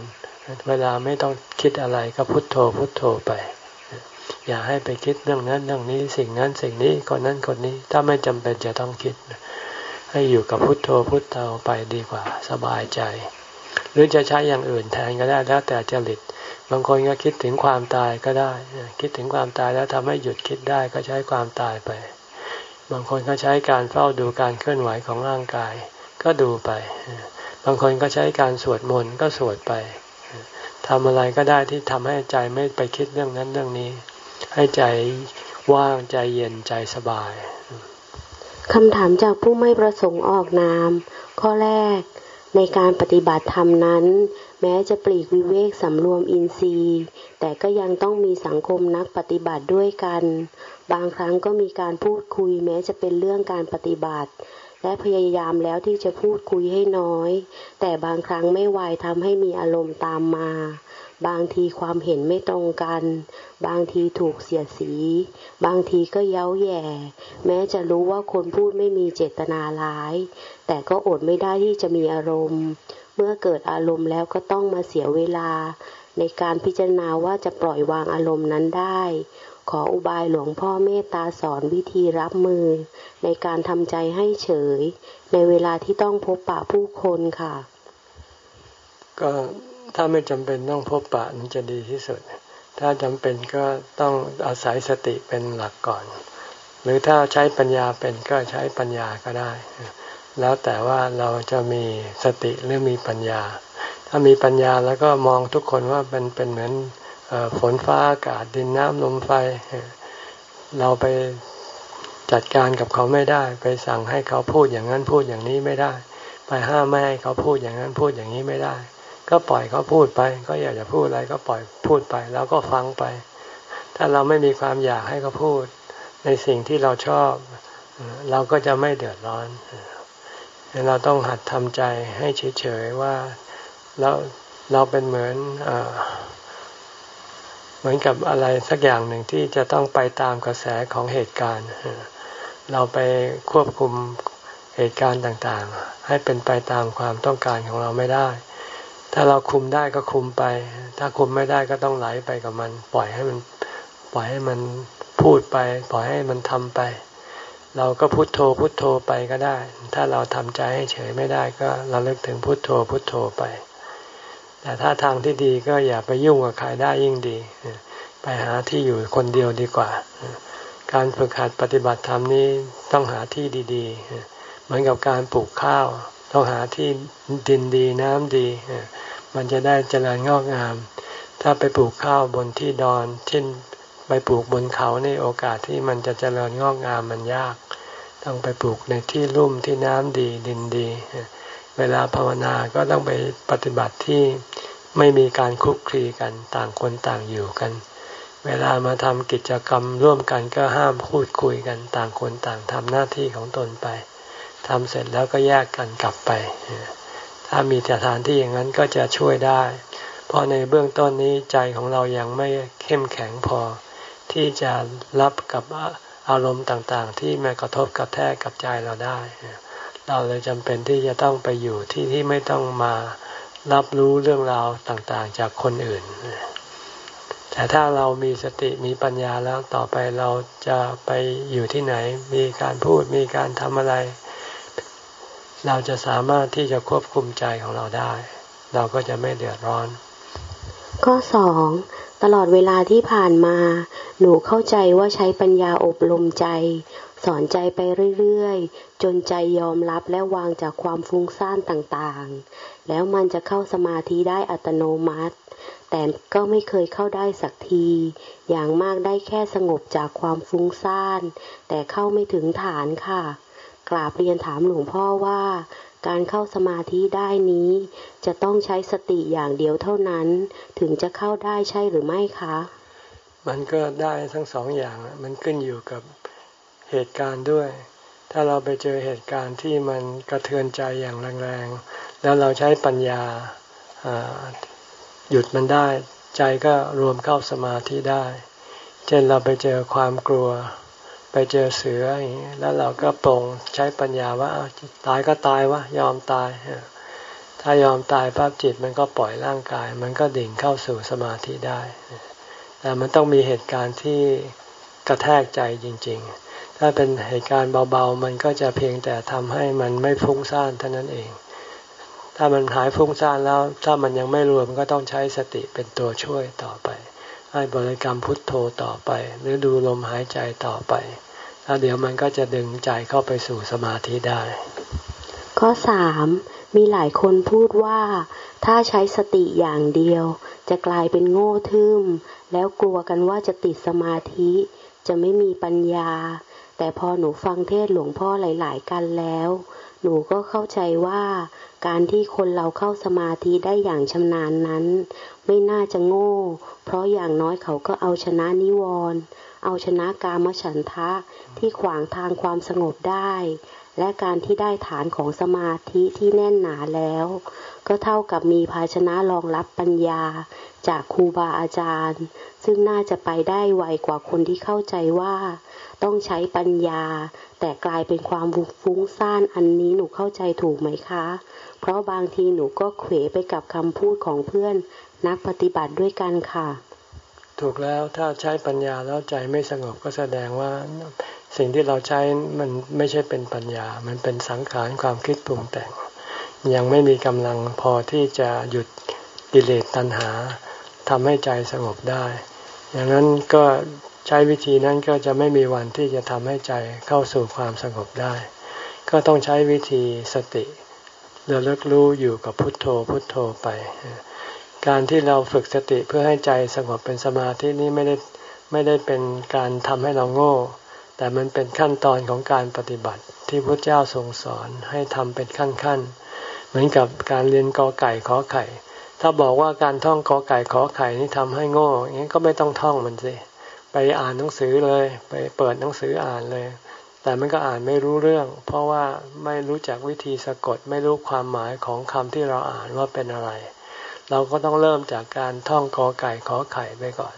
เวลาไม่ต้องคิดอะไรก็พุทโธพุทโธไป อย่าให้ไปคิดเรื่องนั้นเรื่องนี้สิ่งนั้นสิ่งนี้คนนั้นคนนี้ถ้าไม่จำเป็นจะต้องคิด ให้อยู่กับพุทโธพุทโธไปดีกว่า สบายใจ หรือจะใช้อย่างอื่นแทนก็ได้แล้วแต่จริตบางคนก็คิดถึงความตายก็ได้ คิดถึงความตายแล้วทำให้หยุดคิดได้ก็ใช้ความตายไป บางคนก็ใช้การเฝ้าดูการเคลื่อนไหวของร่างกาย ก็ดูไป บางคนก็ใช้การสวดมนต์ก็สวดไปทำอะไรก็ได้ที่ทำให้ใจไม่ไปคิดเรื่องนั้นเรื่องนี้ ให้ใจว่างใจเย็นใจสบายคำถามจากผู้ไม่ประสงค์ออกนาม ข้อแรก ในการปฏิบัติธรรมนั้น แม้จะปลีกวิเวกสำรวมอินทรีย์ แต่ก็ยังต้องมีสังคมนักปฏิบัติด้วยกัน บางครั้งก็มีการพูดคุยแม้จะเป็นเรื่องการปฏิบัติ และพยายามแล้วที่จะพูดคุยให้น้อย แต่บางครั้งไม่ไวทำให้มีอารมณ์ตามมา บางทีความเห็นไม่ตรงกัน บางทีถูกเสียสี บางทีก็เย้าแย่ แม้จะรู้ว่าคนพูดไม่มีเจตนาร้าย แต่ก็อดไม่ได้ที่จะมีอารมณ์ เมื่อเกิดอารมณ์แล้วก็ต้องมาเสียเวลา ในการพิจารณาว่าจะปล่อยวางอารมณ์นั้นได้ ขออุบายหลวงพ่อเมตตาสอนวิธีรับมือ ในการทำใจให้เฉย ในเวลาที่ต้องพบปะผู้คนค่ะ ก็ ถ้าไม่จำเป็นต้องพบปะนั้นจะดีที่สุด ถ้าจำเป็นก็ต้องอาศัยสติเป็นหลักก่อน หรือถ้าใช้ปัญญาเป็นก็ใช้ปัญญาก็ได้ แล้วแต่ว่าเราจะมีสติหรือมีปัญญา ถ้ามีปัญญาแล้วก็มองทุกคนว่าเป็นเป็นเหมือนฝนฟ้าอากาศดินน้ำลมไฟ เราไปจัดการกับเขาไม่ได้ ไปสั่งให้เขาพูดอย่างนั้นพูดอย่างนี้ไม่ได้ ไปห้ามไม่ให้เขาพูดอย่างนั้นพูดอย่างนี้ไม่ได้ ก็ปล่อยเขาพูดไป ก็อยากจะพูดอะไรก็ปล่อยพูดไป แล้วก็ฟังไป ถ้าเราไม่มีความอยากให้เขาพูด ในสิ่งที่เราชอบ เราก็จะไม่เดือดร้อน เราต้องหัดทำใจให้เฉยๆว่าเราเราเป็นเหมือนอเหมือนกับอะไรสักอย่างหนึ่งที่จะต้องไปตามกระแสของเหตุการณ์ เราไปควบคุมเหตุการณ์ต่างๆ ให้เป็นไปตามความต้องการของเราไม่ได้ ถ้าเราคุมได้ก็คุมไป ถ้าคุมไม่ได้ก็ต้องไหลไปกับมัน ปล่อยให้มัน ปล่อยให้มันพูดไป ปล่อยให้มันทำไป เราก็พุโทโธพุโทโธไปก็ได้ ถ้าเราทำใจให้เฉยไม่ได้ก็เราเลิกถึงพุโทโธพุโทโธไป แต่ถ้าทางที่ดีก็อย่าไปยุ่งกับใครได้ยิ่งดี ไปหาที่อยู่คนเดียวดีกว่า การฝึกหัดปฏิบัติธรรมนี้ต้องหาที่ดี ๆ เหมือนกับการปลูกข้าว ต้องหาที่ดินดีน้ำดี มันจะได้เจริญงอกงาม ถ้าไปปลูกข้าวบนที่ดอนเช่นไปปลูกบนเขาในโอกาสที่มันจะเจริญงอกงามมันยาก ต้องไปปลูกในที่ลุ่มที่น้ำดีดินดี เวลาภาวนาก็ต้องไปปฏิบัติที่ไม่มีการคุกคีกันต่างคนต่างอยู่กัน เวลามาทำกิจกรรมร่วมกันก็ห้ามพูดคุยกันต่างคนต่างทำหน้าที่ของตนไป ทำเสร็จแล้วก็แยกกันกลับไป ถ้ามีสถานที่อย่างนั้นก็จะช่วยได้ เพราะในเบื้องต้นนี้ใจของเรายังไม่เข้มแข็งพอ ที่จะรับกับอารมณ์ต่างๆ ที่มากระทบกระแทกกับใจเราได้ เราเลยจำเป็นที่จะต้องไปอยู่ที่ที่ไม่ต้องมารับรู้เรื่องราวต่างๆ จากคนอื่น แต่ถ้าเรามีสติมีปัญญาแล้วต่อไปเราจะไปอยู่ที่ไหน มีการพูดมีการทำอะไร เราจะสามารถที่จะควบคุมใจของเราได้ เราก็จะไม่เดือดร้อน ข้อสองตลอดเวลาที่ผ่านมา หนูเข้าใจว่าใช้ปัญญาอบรมใจ สอนใจไปเรื่อยๆ จนใจยอมรับและวางจากความฟุ้งซ่านต่างๆ แล้วมันจะเข้าสมาธิได้อัตโนมัติ แต่ก็ไม่เคยเข้าได้สักที อย่างมากได้แค่สงบจากความฟุ้งซ่าน แต่เข้าไม่ถึงฐานค่ะ กราบเรียนถามหลวงพ่อว่า การเข้าสมาธิได้นี้ จะต้องใช้สติอย่างเดียวเท่านั้น ถึงจะเข้าได้ใช่หรือไม่คะ มันก็ได้ทั้งสองอย่างมันขึ้นอยู่กับเหตุการณ์ด้วย ถ้าเราไปเจอเหตุการณ์ที่มันกระเทือนใจอย่างแรงๆ แล้วเราใช้ปัญญาหยุดมันได้ใจก็รวมเข้าสมาธิได้ เช่นเราไปเจอความกลัว ไปเจอเสืออย่างนี้แล้วเราก็ปรงใช้ปัญญาว่าตายก็ตายวะยอมตายถ้ายอมตายภาพจิตมันก็ปล่อยร่างกาย มันก็ดิ่งเข้าสู่สมาธิได้ แต่มันต้องมีเหตุการณ์ที่กระแทกใจจริง ๆ ถ้าเป็นเหตุการณ์เบาๆ มันก็จะเพียงแต่ทำให้มันไม่ฟุ้งซ่านเท่านั้นเอง ถ้ามันหายฟุ้งซ่านแล้ว ถ้ามันยังไม่รวมก็ต้องใช้สติเป็นตัวช่วยต่อไป ให้บริกรรมพุทโธต่อไป หรือดูลมหายใจต่อไป แล้วเดี๋ยวมันก็จะดึงใจเข้าไปสู่สมาธิได้ ข้อสามมีหลายคนพูดว่า ถ้าใช้สติอย่างเดียว จะกลายเป็นโง่ทึมแล้วกลัวกันว่าจะติดสมาธิ จะไม่มีปัญญา แต่พอหนูฟังเทศหลวงพ่อหลาย ๆ กันแล้ว หนูก็เข้าใจว่าการที่คนเราเข้าสมาธิได้อย่างชำนาญนั้น ไม่น่าจะโง่ เพราะอย่างน้อยเขาก็เอาชนะนิวรณ์เอาชนะกามฉันทะที่ขวางทางความสงบได้ และการที่ได้ฐานของสมาธิที่แน่นหนาแล้ว ก็เท่ากับมีภาชนะรองรับปัญญาจากครูบาอาจารย์ ซึ่งน่าจะไปได้ไวกว่าคนที่เข้าใจว่า ต้องใช้ปัญญา แต่กลายเป็นความฟุ้งซ่านอันนี้หนูเข้าใจถูกไหมคะ เพราะบางทีหนูก็เขวไปกับคำพูดของเพื่อนนักปฏิบัติด้วยกันค่ะ ถูกแล้วถ้าใช้ปัญญาแล้วใจไม่สงบก็แสดงว่าสิ่งที่เราใช้มันไม่ใช่เป็นปัญญา มันเป็นสังขารความคิดปรุงแต่ง ยังไม่มีกำลังพอที่จะหยุดกิเลสตัณหาทำให้ใจสงบได้ อย่างนั้นก็ ใช้วิธีนั้นก็จะไม่มีวันที่จะทำให้ใจเข้าสู่ความสงบได้ ก็ต้องใช้วิธีสติเระลึกรู้อยู่กับพุทโธพุทโธไป การที่เราฝึกสติเพื่อให้ใจสงบเป็นสมาธินี้ไม่ได้ไม่ได้เป็นการทำให้เราโง่ แต่มันเป็นขั้นตอนของการปฏิบัติที่พระเจ้าทรงสอนให้ทำเป็นขั้นขั้นเหมือนกับการเรียนกอไก่ขอไข่ ถ้าบอกว่าการท่องกอไก่ขอไข่นี่ทำให้โง่อย่างนี้ก็ไม่ต้องท่องมันสิ ไปอ่านหนังสือเลย ไปเปิดหนังสืออ่านเลย แต่มันก็อ่านไม่รู้เรื่อง เพราะว่าไม่รู้จักวิธีสะกดไม่รู้ความหมายของคำที่เราอ่านว่าเป็นอะไร เราก็ต้องเริ่มจากการท่องกอไก่ขอไข่ไปก่อน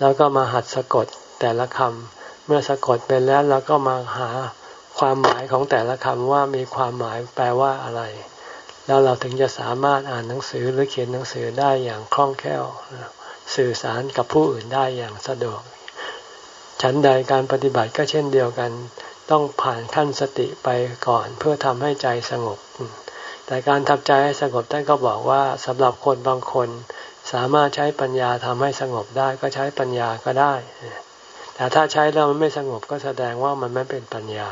แล้วก็มาหัดสะกดแต่ละคำเมื่อสะกดเป็นแล้วเราก็มาหาความหมายของแต่ละคำว่ามีความหมายแปลว่าอะไร แล้วเราถึงจะสามารถอ่านหนังสือหรือเขียนหนังสือได้อย่างคล่องแคล่ว สื่อสารกับผู้อื่นได้อย่างสะดวก ฉันใดการปฏิบัติก็เช่นเดียวกัน ต้องผ่านขั้นสติไปก่อนเพื่อทำให้ใจสงบ แต่การทำใจให้สงบท่านก็บอกว่าสำหรับคนบางคน สามารถใช้ปัญญาทำให้สงบได้ก็ใช้ปัญญาก็ได้ แต่ถ้าใช้แล้วมันไม่สงบก็แสดงว่ามันไม่เป็นปัญญา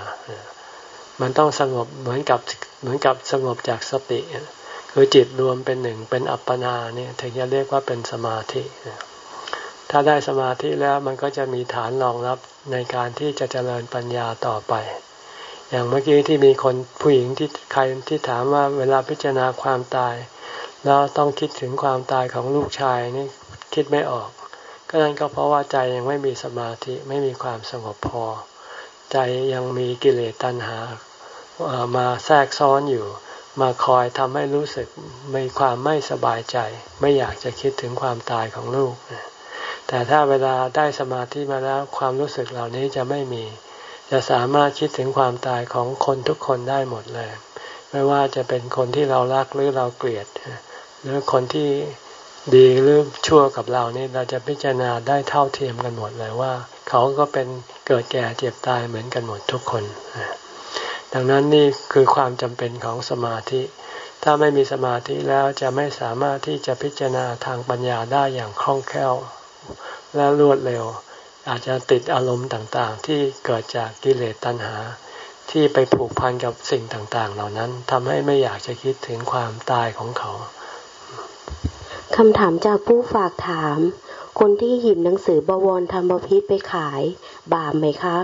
มันต้องสงบเหมือนกับเหมือนกับสงบจากสติ คือจิตรวมเป็นหนึ่งเป็นอัปปนาเนี่ยถึงจะเรียกว่าเป็นสมาธิ ถ้าได้สมาธิแล้วมันก็จะมีฐานรองรับในการที่จะเจริญปัญญาต่อไป อย่างเมื่อกี้ที่มีคนผู้หญิงที่ใครที่ถามว่าเวลาพิจารณาความตาย แล้วต้องคิดถึงความตายของลูกชายนี่คิดไม่ออก ก็นั่นก็เพราะว่าใจยังไม่มีสมาธิไม่มีความสงบพอ ใจยังมีกิเลสตัณหามาแทรกซ้อนอยู่ มาคอยทำให้รู้สึกมีความไม่สบายใจ ไม่อยากจะคิดถึงความตายของลูก แต่ถ้าเวลาได้สมาธิมาแล้วความรู้สึกเหล่านี้จะไม่มี จะสามารถคิดถึงความตายของคนทุกคนได้หมดเลย ไม่ว่าจะเป็นคนที่เรารักหรือเราเกลียด หรือคนที่ดีหรือชั่วกับเรานี่เราจะพิจารณาได้เท่าเทียมกันหมดเลยว่า เขาก็เป็นเกิดแก่เจ็บตายเหมือนกันหมดทุกคน ดังนั้นนี่คือความจำเป็นของสมาธิ ถ้าไม่มีสมาธิแล้วจะไม่สามารถที่จะพิจารณาทางปัญญาได้อย่างคล่องแคล่ว และรวดเร็ว อาจจะติดอารมณ์ต่างๆ ที่เกิดจากกิเลสตัณหา ที่ไปผูกพันกับสิ่งต่างๆ เหล่านั้นทำให้ไม่อยากจะคิดถึงความตายของเขาคำถามจากผู้ฝากถาม คนที่หยิบหนังสือบวรธรรมพิษไปขาย บาปไหมคะ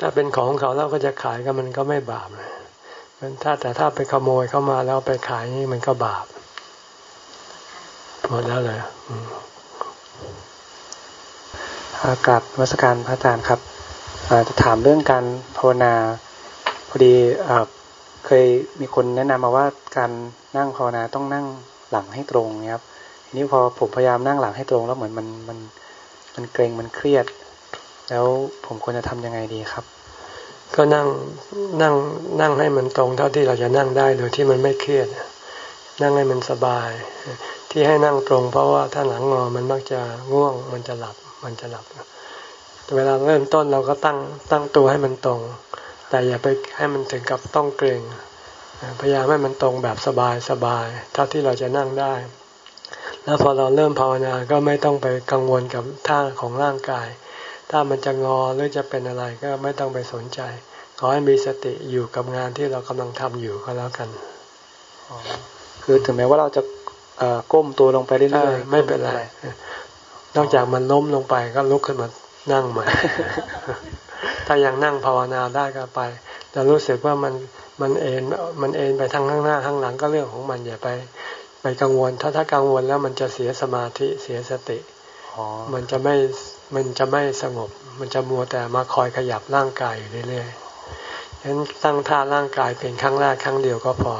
ถ้าเป็นของเขาเราก็จะขายก็มันก็ไม่บาปเลยมันถ้าแต่ถ้าไปขโมยเข้ามาแล้วไปขายนี่มันก็บาป หมดแล้วเลยกับวัสการพระอาจารย์ครับจะถามเรื่องการภาวนา พอดีเคยมีคนแนะนำมาว่าการนั่งภาวนาต้องนั่งหลังให้ตรงนะครับทีนี้พอผมพยายามนั่งหลังให้ตรง แล้วเหมือนมันมันมันเกรงมันเครียด แล้วผมควรจะทำยังไงดีครับ ก็นั่งนั่งนั่งให้มันตรงเท่าที่เราจะนั่งได้โดยที่มันไม่เครียด นั่งให้มันสบาย ที่ให้นั่งตรง เพราะว่าถ้าหลังงอมันมักจะง่วง มันจะหลับ มันจะหลับ เวลาเริ่มต้นเราก็ตั้งตั้งตัวให้มันตรง แต่อย่าไปให้มันถึงกับต้องเกรงพยายามให้มันตรงแบบสบายสบายเท่าที่เราจะนั่งได้ แล้วพอเราเริ่มภาวนาก็ไม่ต้องไปกังวลกับท่าของร่างกาย ถ้ามันจะงอหรือจะเป็นอะไรก็ไม่ต้องไปสนใจ ขอให้มีสติอยู่กับงานที่เรากำลังทำอยู่ก็แล้วกัน คือถึงแม้ว่าเราจะก้มตัวลงไปเรื่อยๆไม่เป็นไรนอกจากมันล้มลงไปก็ลุกขึ้นมานั่งใหม่ถ้ายังนั่งภาวนาได้ก็ไปแต่รู้สึกว่ามันมันเอ็นมันเอ็นไปทางข้างหน้าข้างหลังก็เรื่องของมันอย่าไป ไปกังวล ถ้าถ้ากังวลแล้วมันจะเสียสมาธิเสียสติมันจะไม่มันจะไม่สงบ มันจะมัวแต่มาคอยขยับร่างกายอยู่เรื่อยๆฉะนั้นตั้งท่าร่างกายเพียงครั้งแรกครั้งเดียวก็พอ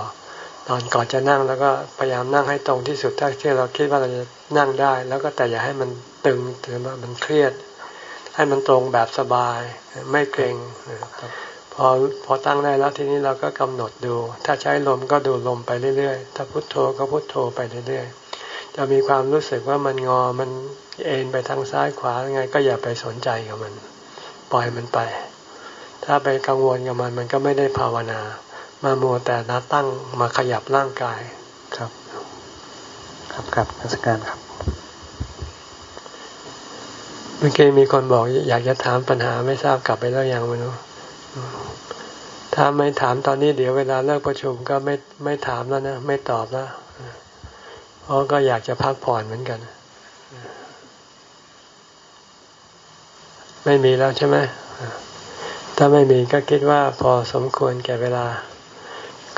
ตอนก่อนจะนั่งแล้วก็พยายามนั่งให้ตรงที่สุดถ้าที่เราคิดว่าเราจะนั่งได้ แล้วก็แต่อย่าให้มันตึงหรือว่ามันเครียด ให้มันตรงแบบสบายไม่เกรงพอพอตั้งได้แล้วทีนี้เราก็กำหนดดู ถ้าใช้ลมก็ดูลมไปเรื่อยๆ ถ้าพุโทโธก็พุโทโธไปเรื่อยๆ จะมีความรู้สึกว่ามันงอมันเอ็นไปทางซ้ายขวาไงก็อย่าไปสนใจกับมัน ปล่อยมันไป ถ้าไปกังวลกับมันมันก็ไม่ได้ภาวนา มามัวแต่นาตั้งมาขยับร่างกายครับ ครับครับนักการครับเมื่อกี้มีคนบอกอยากจะถามปัญหาไม่ทราบกลับไปแล้วยังไม่รู้ถ้าไม่ถามตอนนี้เดี๋ยวเวลาเลิกประชุมก็ไม่ไม่ถามแล้วนะ ไม่ตอบแล้วเพราะก็อยากจะพักผ่อนเหมือนกัน ไม่มีแล้วใช่ไหมถ้าไม่มีก็คิดว่าพอสมควรแก่เวลา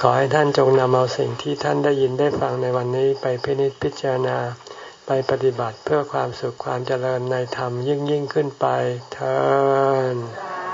ขอให้ท่านจงนำเอาสิ่งที่ท่านได้ยินได้ฟังในวันนี้ไปพินิจพิจารณาไปปฏิบัติเพื่อความสุขความเจริญในธรรมยิ่งยิ่งขึ้นไปเทอ